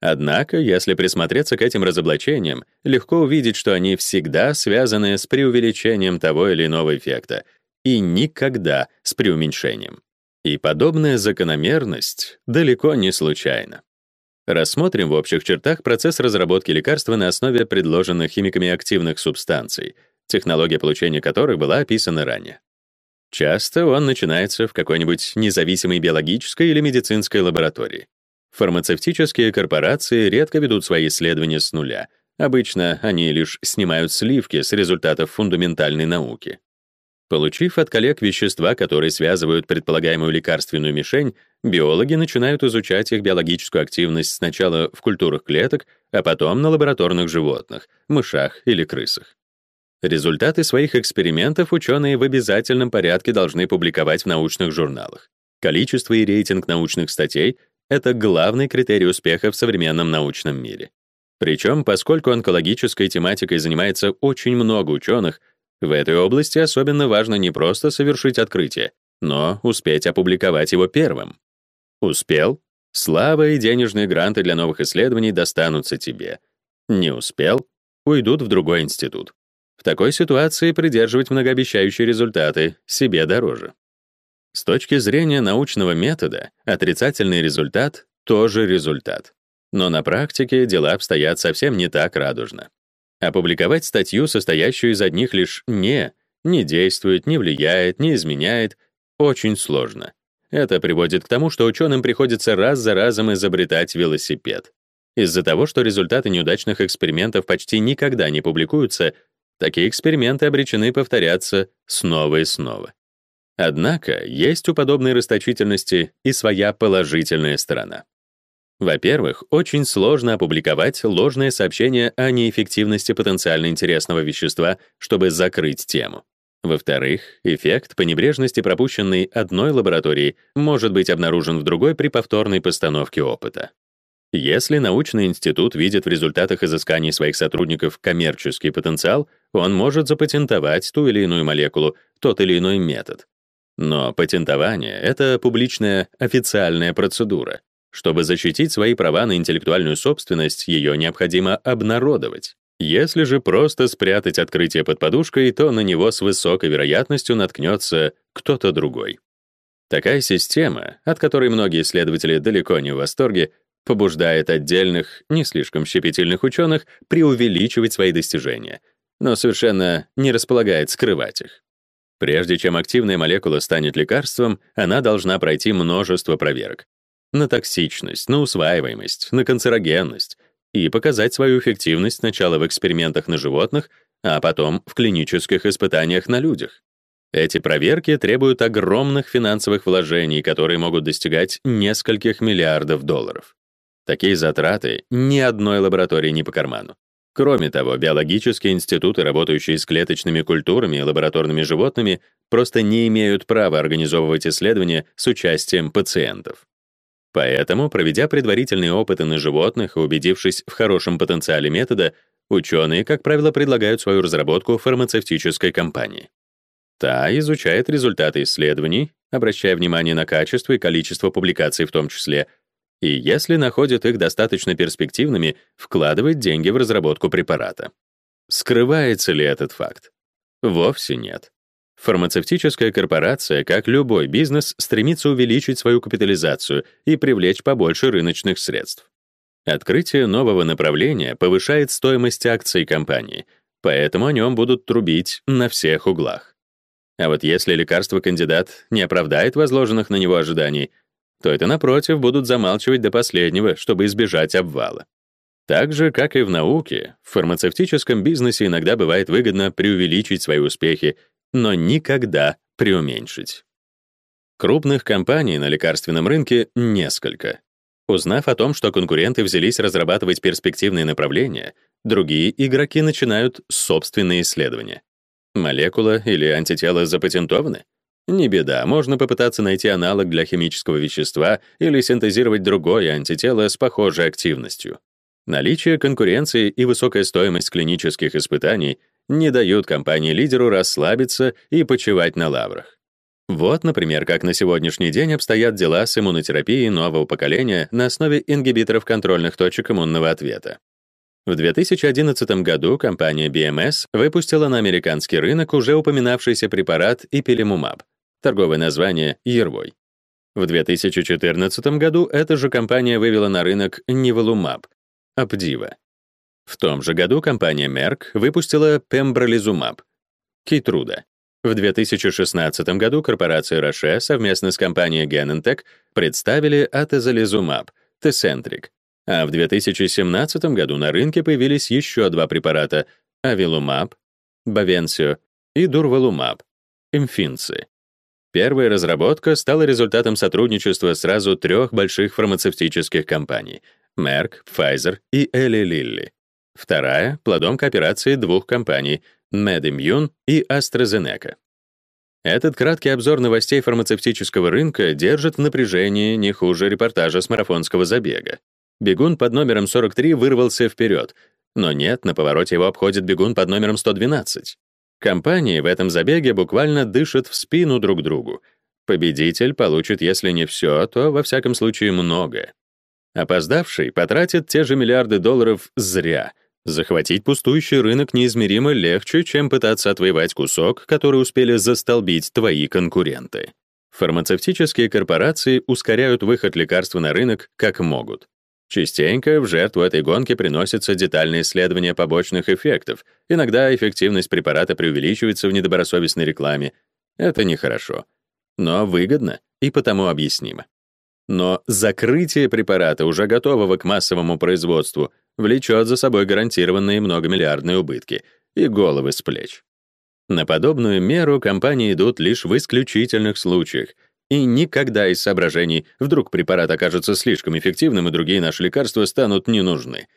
S1: Однако, если присмотреться к этим разоблачениям, легко увидеть, что они всегда связаны с преувеличением того или иного эффекта и никогда с преуменьшением. И подобная закономерность далеко не случайна. Рассмотрим в общих чертах процесс разработки лекарства на основе предложенных химиками активных субстанций, технология получения которых была описана ранее. Часто он начинается в какой-нибудь независимой биологической или медицинской лаборатории. Фармацевтические корпорации редко ведут свои исследования с нуля. Обычно они лишь снимают сливки с результатов фундаментальной науки. Получив от коллег вещества, которые связывают предполагаемую лекарственную мишень, биологи начинают изучать их биологическую активность сначала в культурах клеток, а потом на лабораторных животных, мышах или крысах. Результаты своих экспериментов ученые в обязательном порядке должны публиковать в научных журналах. Количество и рейтинг научных статей — это главный критерий успеха в современном научном мире. Причем, поскольку онкологической тематикой занимается очень много ученых, в этой области особенно важно не просто совершить открытие, но успеть опубликовать его первым. Успел? Слава и денежные гранты для новых исследований достанутся тебе. Не успел? Уйдут в другой институт. В такой ситуации придерживать многообещающие результаты себе дороже. С точки зрения научного метода, отрицательный результат — тоже результат. Но на практике дела обстоят совсем не так радужно. Опубликовать статью, состоящую из одних лишь «не», не действует, не влияет, не изменяет, очень сложно. Это приводит к тому, что ученым приходится раз за разом изобретать велосипед. Из-за того, что результаты неудачных экспериментов почти никогда не публикуются, такие эксперименты обречены повторяться снова и снова. Однако есть у подобной расточительности и своя положительная сторона. Во-первых, очень сложно опубликовать ложное сообщение о неэффективности потенциально интересного вещества, чтобы закрыть тему. Во-вторых, эффект по небрежности пропущенный одной лаборатории может быть обнаружен в другой при повторной постановке опыта. Если научный институт видит в результатах изысканий своих сотрудников коммерческий потенциал, он может запатентовать ту или иную молекулу, тот или иной метод. Но патентование — это публичная официальная процедура, чтобы защитить свои права на интеллектуальную собственность, ее необходимо обнародовать. Если же просто спрятать открытие под подушкой, то на него с высокой вероятностью наткнется кто-то другой. Такая система, от которой многие исследователи далеко не в восторге, побуждает отдельных, не слишком щепетильных ученых преувеличивать свои достижения, но совершенно не располагает скрывать их. Прежде чем активная молекула станет лекарством, она должна пройти множество проверок, на токсичность, на усваиваемость, на канцерогенность и показать свою эффективность сначала в экспериментах на животных, а потом в клинических испытаниях на людях. Эти проверки требуют огромных финансовых вложений, которые могут достигать нескольких миллиардов долларов. Такие затраты ни одной лаборатории не по карману. Кроме того, биологические институты, работающие с клеточными культурами и лабораторными животными, просто не имеют права организовывать исследования с участием пациентов. Поэтому, проведя предварительные опыты на животных и убедившись в хорошем потенциале метода, ученые, как правило, предлагают свою разработку фармацевтической компании. Та изучает результаты исследований, обращая внимание на качество и количество публикаций в том числе, и если находит их достаточно перспективными, вкладывает деньги в разработку препарата. Скрывается ли этот факт? Вовсе нет. Фармацевтическая корпорация, как любой бизнес, стремится увеличить свою капитализацию и привлечь побольше рыночных средств. Открытие нового направления повышает стоимость акций компании, поэтому о нем будут трубить на всех углах. А вот если лекарство-кандидат не оправдает возложенных на него ожиданий, то это, напротив, будут замалчивать до последнего, чтобы избежать обвала. Так же, как и в науке, в фармацевтическом бизнесе иногда бывает выгодно преувеличить свои успехи но никогда преуменьшить. Крупных компаний на лекарственном рынке несколько. Узнав о том, что конкуренты взялись разрабатывать перспективные направления, другие игроки начинают собственные исследования. Молекула или антитело запатентованы? Не беда, можно попытаться найти аналог для химического вещества или синтезировать другое антитело с похожей активностью. Наличие конкуренции и высокая стоимость клинических испытаний не дают компании-лидеру расслабиться и почивать на лаврах. Вот, например, как на сегодняшний день обстоят дела с иммунотерапией нового поколения на основе ингибиторов контрольных точек иммунного ответа. В 2011 году компания BMS выпустила на американский рынок уже упоминавшийся препарат Ipilimumab, торговое название Yervoy. В 2014 году эта же компания вывела на рынок Nivolumab, Apdiva. В том же году компания Merck выпустила Pembrolizumab, Keytruda. В 2016 году корпорация Roche совместно с компанией Genentech представили Atezolizumab, Tecentriq. А в 2017 году на рынке появились еще два препарата Avilumab, Bavencio и Durvalumab, Imfinzi. Первая разработка стала результатом сотрудничества сразу трех больших фармацевтических компаний — Merck, Pfizer и Eli Lilly. Вторая — плодом кооперации двух компаний MedImmune и AstraZeneca. Этот краткий обзор новостей фармацевтического рынка держит в напряжении не хуже репортажа с марафонского забега. Бегун под номером 43 вырвался вперед, но нет, на повороте его обходит бегун под номером 112. Компании в этом забеге буквально дышат в спину друг другу. Победитель получит, если не все, то во всяком случае многое. Опоздавший потратит те же миллиарды долларов зря — Захватить пустующий рынок неизмеримо легче, чем пытаться отвоевать кусок, который успели застолбить твои конкуренты. Фармацевтические корпорации ускоряют выход лекарства на рынок как могут. Частенько в жертву этой гонки приносятся детальные исследования побочных эффектов. Иногда эффективность препарата преувеличивается в недобросовестной рекламе. Это нехорошо. Но выгодно и потому объяснимо. Но закрытие препарата, уже готового к массовому производству, влечет за собой гарантированные многомиллиардные убытки и головы с плеч. На подобную меру компании идут лишь в исключительных случаях, и никогда из соображений вдруг препарат окажется слишком эффективным и другие наши лекарства станут не нужны.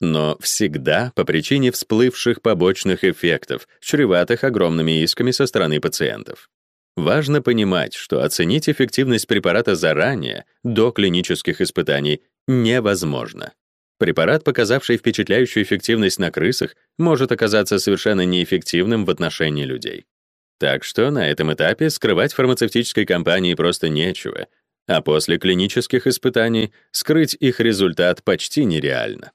S1: Но всегда по причине всплывших побочных эффектов, чреватых огромными исками со стороны пациентов. Важно понимать, что оценить эффективность препарата заранее, до клинических испытаний, невозможно. Препарат, показавший впечатляющую эффективность на крысах, может оказаться совершенно неэффективным в отношении людей. Так что на этом этапе скрывать фармацевтической компании просто нечего, а после клинических испытаний скрыть их результат почти нереально.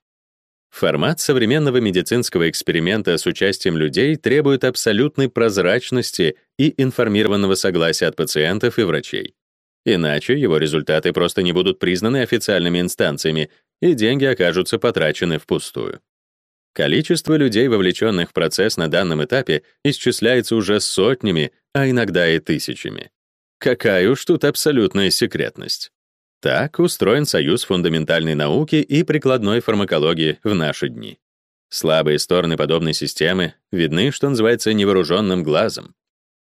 S1: Формат современного медицинского эксперимента с участием людей требует абсолютной прозрачности и информированного согласия от пациентов и врачей. Иначе его результаты просто не будут признаны официальными инстанциями, и деньги окажутся потрачены впустую. Количество людей, вовлеченных в процесс на данном этапе, исчисляется уже сотнями, а иногда и тысячами. Какая уж тут абсолютная секретность. Так устроен союз фундаментальной науки и прикладной фармакологии в наши дни. Слабые стороны подобной системы видны, что называется, невооруженным глазом.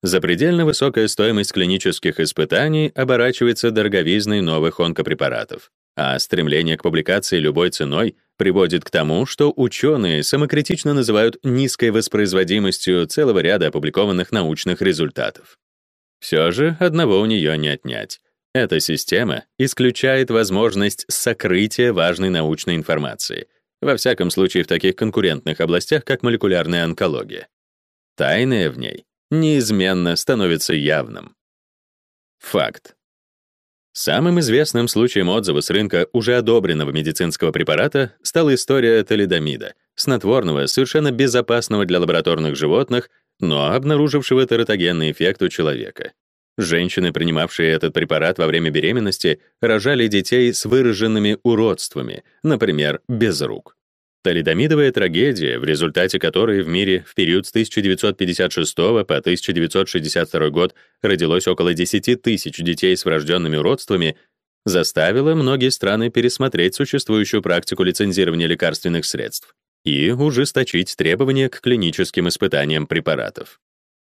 S1: Запредельно высокая стоимость клинических испытаний оборачивается дороговизной новых онкопрепаратов а стремление к публикации любой ценой приводит к тому, что ученые самокритично называют низкой воспроизводимостью целого ряда опубликованных научных результатов. Все же одного у нее не отнять. Эта система исключает возможность сокрытия важной научной информации, во всяком случае в таких конкурентных областях, как молекулярная онкология. Тайное в ней неизменно становится явным. Факт. Самым известным случаем отзыва с рынка уже одобренного медицинского препарата стала история талидомида, снотворного, совершенно безопасного для лабораторных животных, но обнаружившего тератогенный эффект у человека. Женщины, принимавшие этот препарат во время беременности, рожали детей с выраженными уродствами, например, без рук. Талидомидовая трагедия, в результате которой в мире в период с 1956 по 1962 год родилось около 10 тысяч детей с врожденными уродствами, заставила многие страны пересмотреть существующую практику лицензирования лекарственных средств и ужесточить требования к клиническим испытаниям препаратов.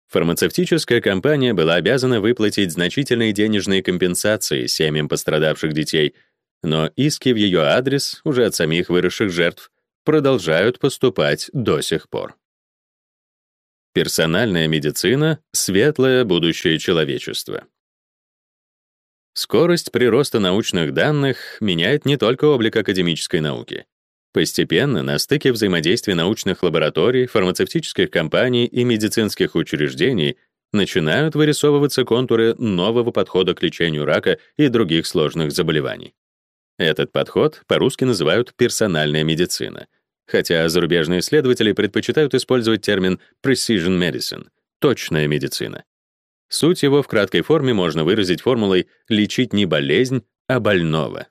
S1: Фармацевтическая компания была обязана выплатить значительные денежные компенсации семьям пострадавших детей, но иски в ее адрес уже от самих выросших жертв продолжают поступать до сих пор. Персональная медицина — светлое будущее человечества. Скорость прироста научных данных меняет не только облик академической науки. Постепенно на стыке взаимодействия научных лабораторий, фармацевтических компаний и медицинских учреждений начинают вырисовываться контуры нового подхода к лечению рака и других сложных заболеваний. Этот подход по-русски называют персональная медицина, хотя зарубежные исследователи предпочитают использовать термин precision medicine — точная медицина. Суть его в краткой форме можно выразить формулой «лечить не болезнь, а больного».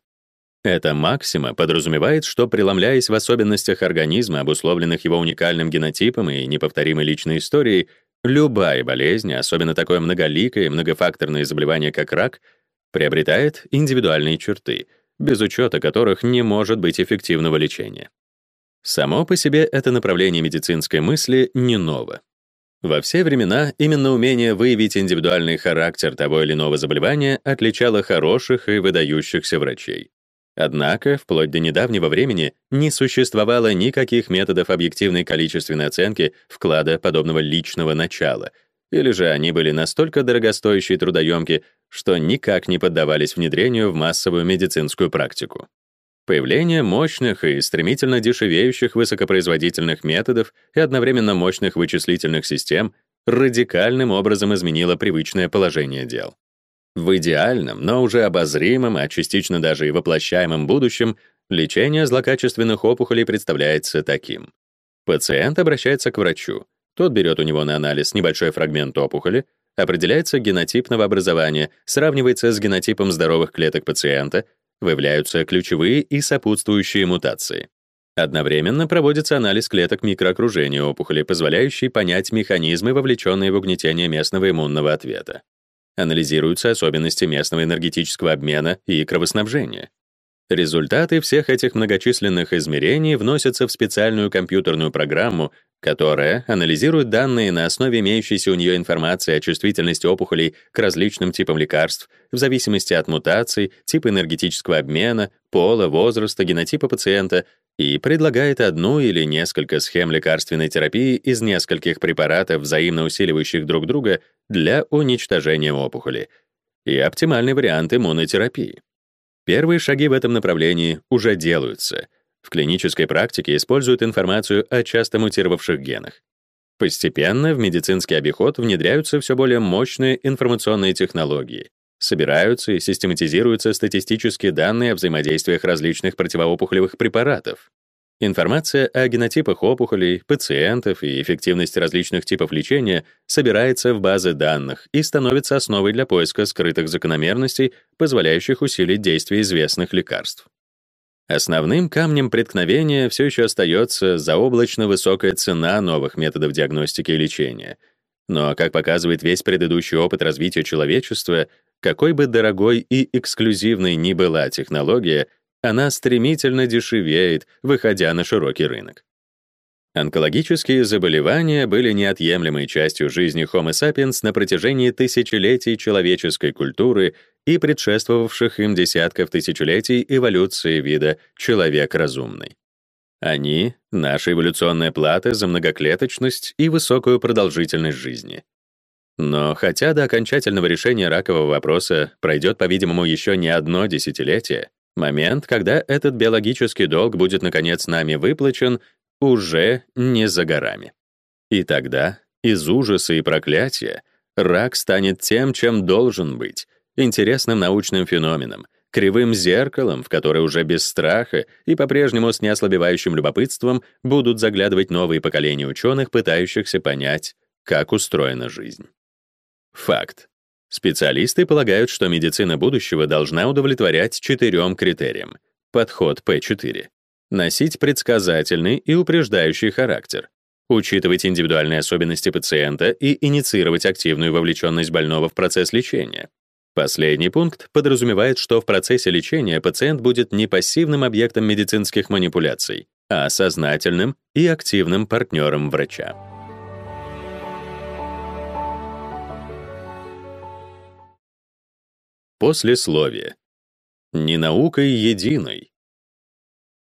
S1: Эта максима подразумевает, что преломляясь в особенностях организма, обусловленных его уникальным генотипом и неповторимой личной историей, любая болезнь, особенно такое многоликое и многофакторное заболевание, как рак, приобретает индивидуальные черты, без учета которых не может быть эффективного лечения. Само по себе это направление медицинской мысли не ново. Во все времена именно умение выявить индивидуальный характер того или иного заболевания отличало хороших и выдающихся врачей. Однако, вплоть до недавнего времени не существовало никаких методов объективной количественной оценки вклада подобного личного начала, или же они были настолько дорогостоящие и трудоемки, что никак не поддавались внедрению в массовую медицинскую практику. Появление мощных и стремительно дешевеющих высокопроизводительных методов и одновременно мощных вычислительных систем радикальным образом изменило привычное положение дел. В идеальном, но уже обозримом, а частично даже и воплощаемом будущем лечение злокачественных опухолей представляется таким. Пациент обращается к врачу. Тот берет у него на анализ небольшой фрагмент опухоли, определяется генотип новообразования, сравнивается с генотипом здоровых клеток пациента, выявляются ключевые и сопутствующие мутации. Одновременно проводится анализ клеток микроокружения опухоли, позволяющий понять механизмы, вовлеченные в угнетение местного иммунного ответа анализируются особенности местного энергетического обмена и кровоснабжения. Результаты всех этих многочисленных измерений вносятся в специальную компьютерную программу, которая анализирует данные на основе имеющейся у нее информации о чувствительности опухолей к различным типам лекарств в зависимости от мутаций, типа энергетического обмена, пола, возраста, генотипа пациента и предлагает одну или несколько схем лекарственной терапии из нескольких препаратов, взаимно усиливающих друг друга для уничтожения опухоли, и оптимальный вариант иммунотерапии. Первые шаги в этом направлении уже делаются. В клинической практике используют информацию о часто мутировавших генах. Постепенно в медицинский обиход внедряются все более мощные информационные технологии. Собираются и систематизируются статистические данные о взаимодействиях различных противоопухолевых препаратов. Информация о генотипах опухолей, пациентов и эффективности различных типов лечения собирается в базы данных и становится основой для поиска скрытых закономерностей, позволяющих усилить действие известных лекарств. Основным камнем преткновения все еще остается заоблачно высокая цена новых методов диагностики и лечения. Но, как показывает весь предыдущий опыт развития человечества, какой бы дорогой и эксклюзивной ни была технология, она стремительно дешевеет, выходя на широкий рынок. Онкологические заболевания были неотъемлемой частью жизни Homo sapiens на протяжении тысячелетий человеческой культуры и предшествовавших им десятков тысячелетий эволюции вида человек разумный. Они — наша эволюционная плата за многоклеточность и высокую продолжительность жизни. Но хотя до окончательного решения ракового вопроса пройдет, по-видимому, еще не одно десятилетие, Момент, когда этот биологический долг будет наконец нами выплачен, уже не за горами. И тогда из ужаса и проклятия рак станет тем, чем должен быть интересным научным феноменом, кривым зеркалом, в которое уже без страха и по-прежнему с неослабевающим любопытством будут заглядывать новые поколения ученых, пытающихся понять, как устроена жизнь. Факт. Специалисты полагают, что медицина будущего должна удовлетворять четырем критериям. Подход P4. Носить предсказательный и упреждающий характер. Учитывать индивидуальные особенности пациента и инициировать активную вовлеченность больного в процесс лечения. Последний пункт подразумевает, что в процессе лечения пациент будет не пассивным объектом медицинских манипуляций, а сознательным и активным партнером врача. Послесловие. Не наукой единой.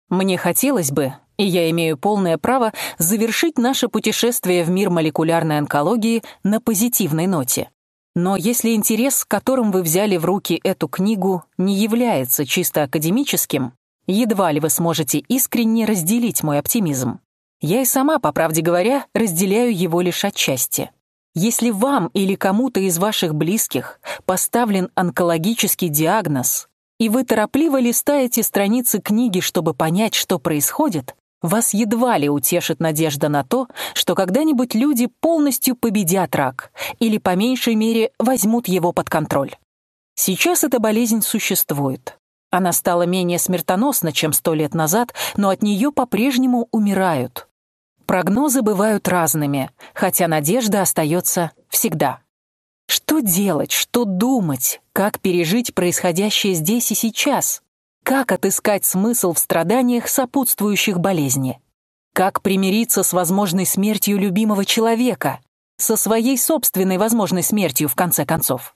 S2: Мне хотелось бы, и я имею полное право, завершить наше путешествие в мир молекулярной онкологии на позитивной ноте. Но если интерес, которым вы взяли в руки эту книгу, не является чисто академическим, едва ли вы сможете искренне разделить мой оптимизм. Я и сама, по правде говоря, разделяю его лишь отчасти. Если вам или кому-то из ваших близких поставлен онкологический диагноз, и вы торопливо листаете страницы книги, чтобы понять, что происходит, вас едва ли утешит надежда на то, что когда-нибудь люди полностью победят рак или по меньшей мере возьмут его под контроль. Сейчас эта болезнь существует. Она стала менее смертоносна, чем сто лет назад, но от нее по-прежнему умирают. Прогнозы бывают разными, хотя надежда остается всегда. Что делать, что думать, как пережить происходящее здесь и сейчас? Как отыскать смысл в страданиях, сопутствующих болезни? Как примириться с возможной смертью любимого человека, со своей собственной возможной смертью в конце концов?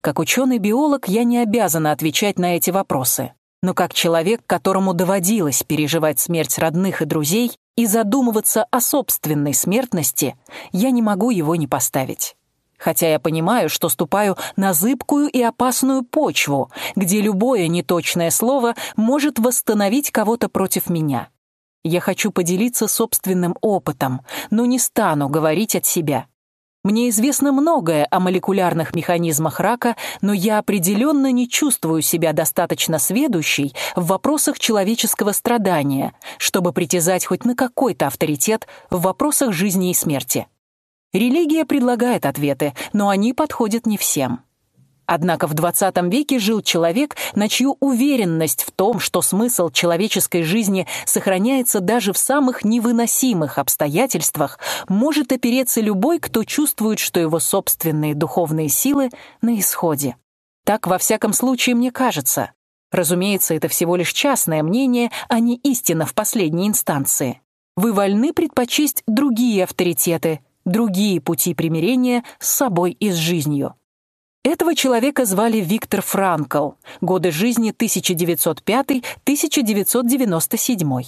S2: Как ученый-биолог я не обязана отвечать на эти вопросы но как человек, которому доводилось переживать смерть родных и друзей и задумываться о собственной смертности, я не могу его не поставить. Хотя я понимаю, что ступаю на зыбкую и опасную почву, где любое неточное слово может восстановить кого-то против меня. Я хочу поделиться собственным опытом, но не стану говорить от себя. Мне известно многое о молекулярных механизмах рака, но я определенно не чувствую себя достаточно сведущей в вопросах человеческого страдания, чтобы притязать хоть на какой-то авторитет в вопросах жизни и смерти. Религия предлагает ответы, но они подходят не всем. Однако в 20 веке жил человек, на чью уверенность в том, что смысл человеческой жизни сохраняется даже в самых невыносимых обстоятельствах, может опереться любой, кто чувствует, что его собственные духовные силы на исходе. Так во всяком случае мне кажется. Разумеется, это всего лишь частное мнение, а не истина в последней инстанции. Вы вольны предпочесть другие авторитеты, другие пути примирения с собой и с жизнью. Этого человека звали Виктор Франкл, годы жизни 1905-1997.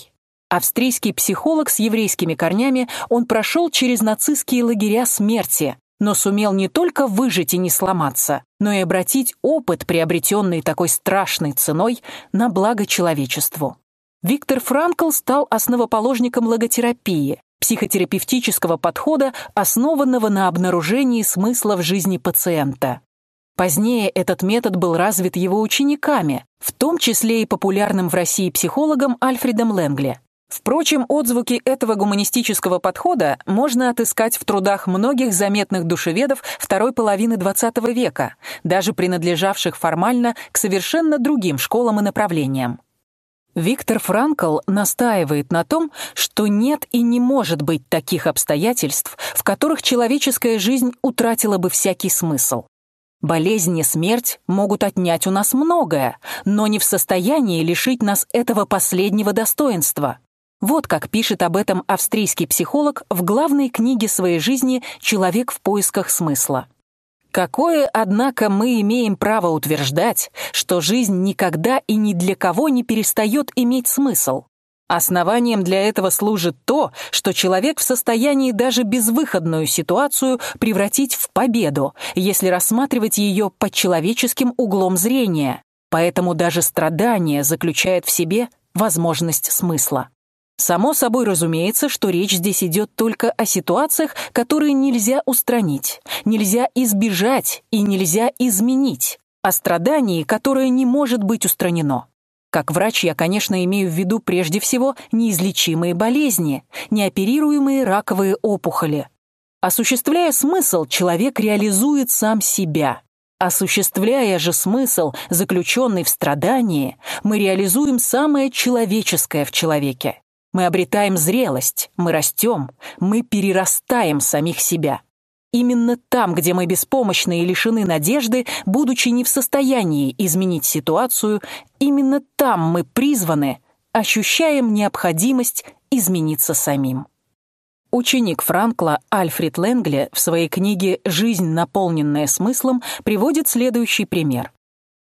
S2: Австрийский психолог с еврейскими корнями, он прошел через нацистские лагеря смерти, но сумел не только выжить и не сломаться, но и обратить опыт, приобретенный такой страшной ценой, на благо человечеству. Виктор Франкл стал основоположником логотерапии, психотерапевтического подхода, основанного на обнаружении смысла в жизни пациента. Позднее этот метод был развит его учениками, в том числе и популярным в России психологом Альфредом Ленгли. Впрочем, отзвуки этого гуманистического подхода можно отыскать в трудах многих заметных душеведов второй половины XX века, даже принадлежавших формально к совершенно другим школам и направлениям. Виктор Франкл настаивает на том, что нет и не может быть таких обстоятельств, в которых человеческая жизнь утратила бы всякий смысл. Болезнь и смерть могут отнять у нас многое, но не в состоянии лишить нас этого последнего достоинства. Вот как пишет об этом австрийский психолог в главной книге своей жизни «Человек в поисках смысла». Какое, однако, мы имеем право утверждать, что жизнь никогда и ни для кого не перестает иметь смысл? Основанием для этого служит то, что человек в состоянии даже безвыходную ситуацию превратить в победу, если рассматривать ее под человеческим углом зрения. Поэтому даже страдание заключает в себе возможность смысла. Само собой разумеется, что речь здесь идет только о ситуациях, которые нельзя устранить, нельзя избежать и нельзя изменить. о страдании, которое не может быть устранено. Как врач я, конечно, имею в виду прежде всего неизлечимые болезни, неоперируемые раковые опухоли. Осуществляя смысл, человек реализует сам себя. Осуществляя же смысл, заключенный в страдании, мы реализуем самое человеческое в человеке. Мы обретаем зрелость, мы растем, мы перерастаем самих себя. Именно там, где мы беспомощны и лишены надежды, будучи не в состоянии изменить ситуацию, именно там мы призваны, ощущаем необходимость измениться самим. Ученик Франкла Альфред Ленгли в своей книге «Жизнь, наполненная смыслом» приводит следующий пример.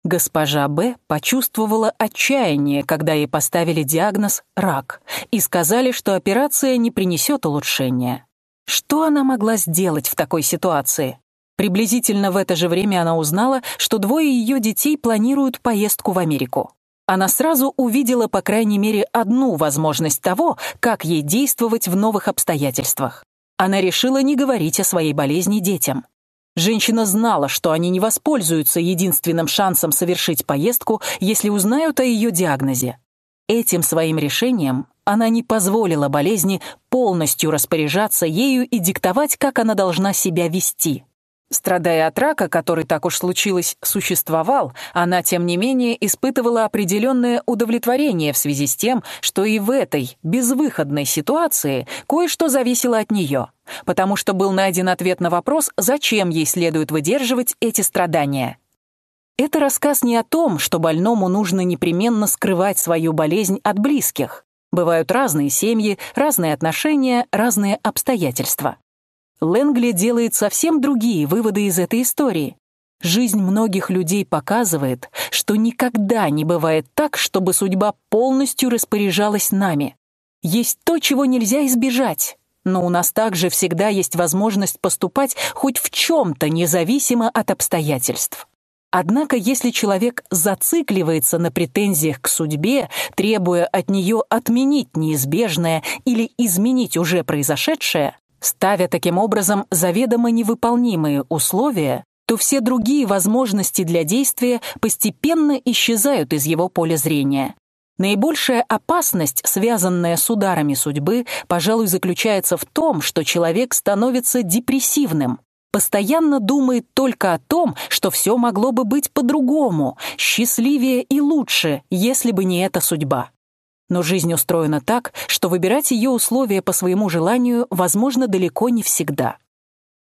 S2: Госпожа Б. почувствовала отчаяние, когда ей поставили диагноз «рак» и сказали, что операция не принесет улучшения. Что она могла сделать в такой ситуации? Приблизительно в это же время она узнала, что двое ее детей планируют поездку в Америку. Она сразу увидела, по крайней мере, одну возможность того, как ей действовать в новых обстоятельствах. Она решила не говорить о своей болезни детям. Женщина знала, что они не воспользуются единственным шансом совершить поездку, если узнают о ее диагнозе. Этим своим решением она не позволила болезни полностью распоряжаться ею и диктовать, как она должна себя вести. Страдая от рака, который так уж случилось, существовал, она, тем не менее, испытывала определенное удовлетворение в связи с тем, что и в этой безвыходной ситуации кое-что зависело от нее, потому что был найден ответ на вопрос, зачем ей следует выдерживать эти страдания. Это рассказ не о том, что больному нужно непременно скрывать свою болезнь от близких. Бывают разные семьи, разные отношения, разные обстоятельства. Лэнгли делает совсем другие выводы из этой истории. Жизнь многих людей показывает, что никогда не бывает так, чтобы судьба полностью распоряжалась нами. Есть то, чего нельзя избежать, но у нас также всегда есть возможность поступать хоть в чем-то независимо от обстоятельств. Однако, если человек зацикливается на претензиях к судьбе, требуя от нее отменить неизбежное или изменить уже произошедшее, ставя таким образом заведомо невыполнимые условия, то все другие возможности для действия постепенно исчезают из его поля зрения. Наибольшая опасность, связанная с ударами судьбы, пожалуй, заключается в том, что человек становится депрессивным, постоянно думает только о том, что все могло бы быть по-другому, счастливее и лучше, если бы не эта судьба. Но жизнь устроена так, что выбирать ее условия по своему желанию возможно далеко не всегда.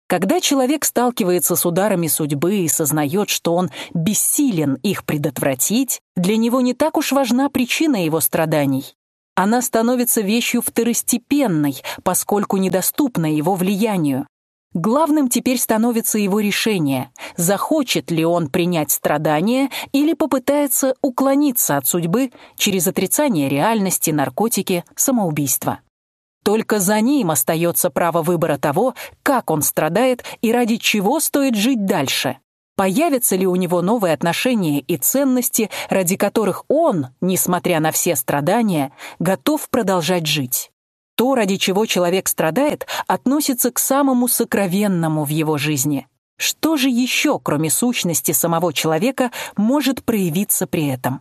S2: Когда человек сталкивается с ударами судьбы и сознает, что он бессилен их предотвратить, для него не так уж важна причина его страданий. Она становится вещью второстепенной, поскольку недоступна его влиянию. Главным теперь становится его решение, захочет ли он принять страдания или попытается уклониться от судьбы через отрицание реальности, наркотики, самоубийство. Только за ним остается право выбора того, как он страдает и ради чего стоит жить дальше. Появятся ли у него новые отношения и ценности, ради которых он, несмотря на все страдания, готов продолжать жить. То, ради чего человек страдает, относится к самому сокровенному в его жизни. Что же еще, кроме сущности самого человека, может проявиться при этом?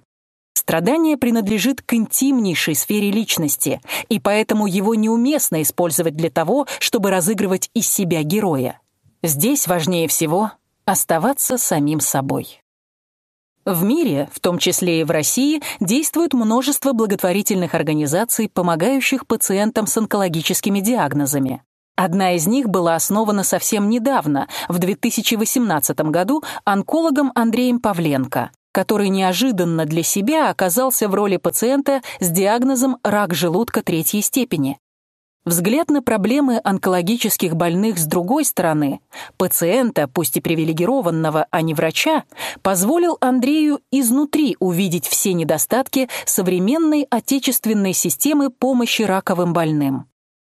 S2: Страдание принадлежит к интимнейшей сфере личности, и поэтому его неуместно использовать для того, чтобы разыгрывать из себя героя. Здесь важнее всего оставаться самим собой. В мире, в том числе и в России, действует множество благотворительных организаций, помогающих пациентам с онкологическими диагнозами. Одна из них была основана совсем недавно, в 2018 году, онкологом Андреем Павленко, который неожиданно для себя оказался в роли пациента с диагнозом рак желудка третьей степени. Взгляд на проблемы онкологических больных с другой стороны, пациента, пусть и привилегированного, а не врача, позволил Андрею изнутри увидеть все недостатки современной отечественной системы помощи раковым больным.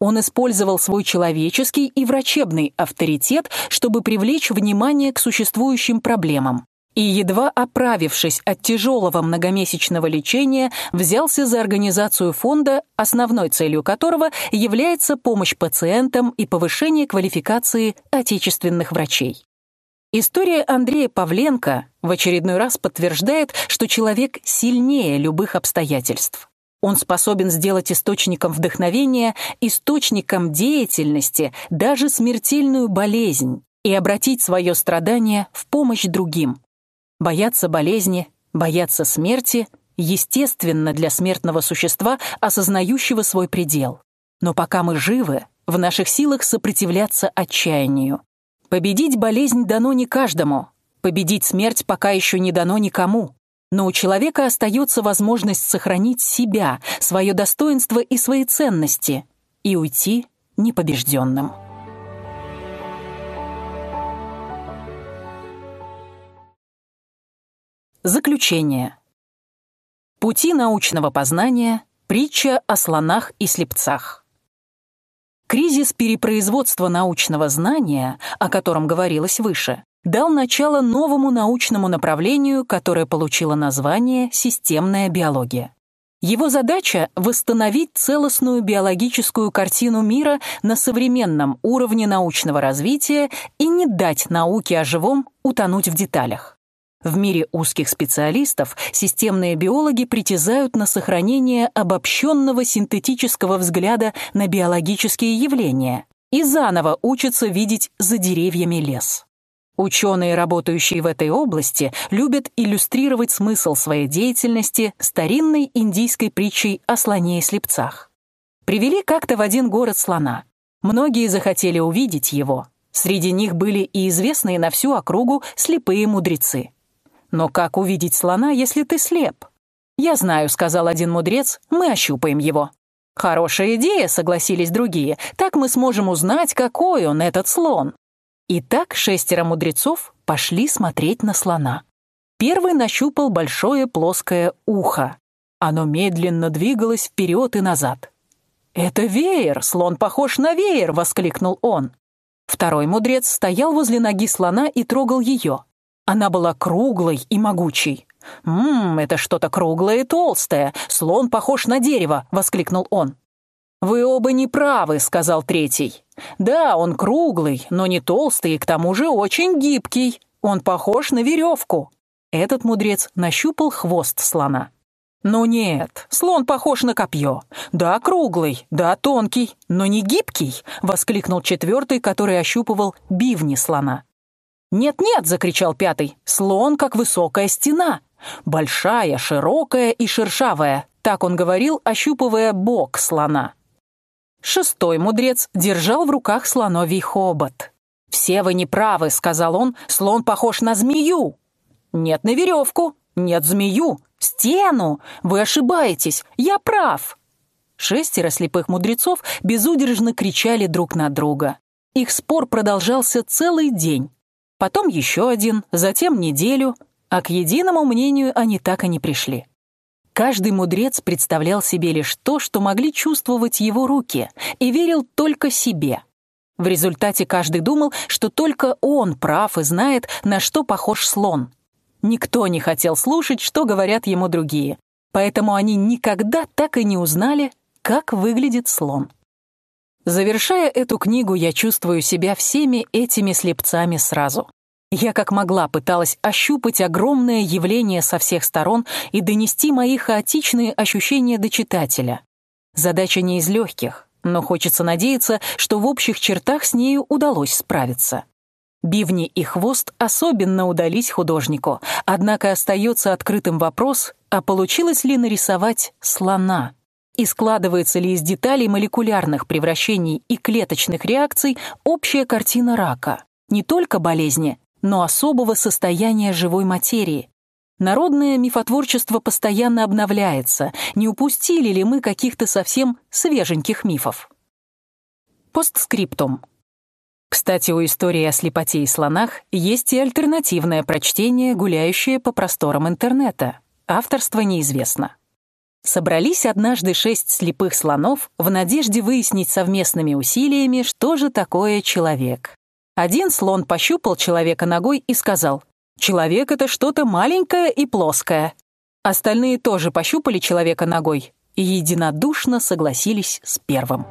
S2: Он использовал свой человеческий и врачебный авторитет, чтобы привлечь внимание к существующим проблемам и, едва оправившись от тяжелого многомесячного лечения, взялся за организацию фонда, основной целью которого является помощь пациентам и повышение квалификации отечественных врачей. История Андрея Павленко в очередной раз подтверждает, что человек сильнее любых обстоятельств. Он способен сделать источником вдохновения, источником деятельности даже смертельную болезнь и обратить свое страдание в помощь другим. Бояться болезни, бояться смерти естественно для смертного существа, осознающего свой предел. Но пока мы живы, в наших силах сопротивляться отчаянию. Победить болезнь дано не каждому, победить смерть пока еще не дано никому. Но у человека остается возможность сохранить себя, свое достоинство и свои ценности и уйти непобежденным. Заключение. Пути научного познания. Притча о слонах и слепцах. Кризис перепроизводства научного знания, о котором говорилось выше, дал начало новому научному направлению, которое получило название системная биология. Его задача восстановить целостную биологическую картину мира на современном уровне научного развития и не дать науке о живом утонуть в деталях. В мире узких специалистов системные биологи притязают на сохранение обобщенного синтетического взгляда на биологические явления и заново учатся видеть за деревьями лес. Ученые, работающие в этой области, любят иллюстрировать смысл своей деятельности старинной индийской притчей о слоне и слепцах. Привели как-то в один город слона. Многие захотели увидеть его. Среди них были и известные на всю округу слепые мудрецы. Но как увидеть слона, если ты слеп? Я знаю, сказал один мудрец, мы ощупаем его. Хорошая идея, согласились другие. Так мы сможем узнать, какой он этот слон. И так шестеро мудрецов пошли смотреть на слона. Первый нащупал большое плоское ухо. Оно медленно двигалось вперед и назад. «Это веер! Слон похож на веер!» — воскликнул он. Второй мудрец стоял возле ноги слона и трогал ее. Она была круглой и могучей. «Ммм, это что-то круглое и толстое. Слон похож на дерево», — воскликнул он. «Вы оба не правы», — сказал третий. «Да, он круглый, но не толстый и к тому же очень гибкий. Он похож на веревку». Этот мудрец нащупал хвост слона. «Ну нет, слон похож на копье. Да, круглый, да, тонкий, но не гибкий», — воскликнул четвертый, который ощупывал бивни слона. «Нет-нет!» — закричал пятый. «Слон, как высокая стена. Большая, широкая и шершавая». Так он говорил, ощупывая бок слона. Шестой мудрец держал в руках слоновий хобот. «Все вы неправы», — сказал он, — «слон похож на змею». «Нет, на веревку. Нет, змею. Стену. Вы ошибаетесь. Я прав». Шестеро слепых мудрецов безудержно кричали друг на друга. Их спор продолжался целый день потом еще один, затем неделю, а к единому мнению они так и не пришли. Каждый мудрец представлял себе лишь то, что могли чувствовать его руки, и верил только себе. В результате каждый думал, что только он прав и знает, на что похож слон. Никто не хотел слушать, что говорят ему другие, поэтому они никогда так и не узнали, как выглядит слон. Завершая эту книгу, я чувствую себя всеми этими слепцами сразу. Я как могла пыталась ощупать огромное явление со всех сторон и донести мои хаотичные ощущения до читателя. Задача не из легких, но хочется надеяться, что в общих чертах с нею удалось справиться. Бивни и хвост особенно удались художнику, однако остается открытым вопрос, а получилось ли нарисовать слона? И складывается ли из деталей молекулярных превращений и клеточных реакций общая картина рака, не только болезни, но особого состояния живой материи. Народное мифотворчество постоянно обновляется. Не упустили ли мы каких-то совсем свеженьких мифов? Постскриптум. Кстати, у истории о слепоте и слонах есть и альтернативное прочтение, гуляющее по просторам интернета. Авторство неизвестно. Собрались однажды шесть слепых слонов в надежде выяснить совместными усилиями, что же такое человек. Один слон пощупал человека ногой и сказал, «Человек — это что-то маленькое и плоское». Остальные тоже пощупали человека ногой и единодушно согласились с первым.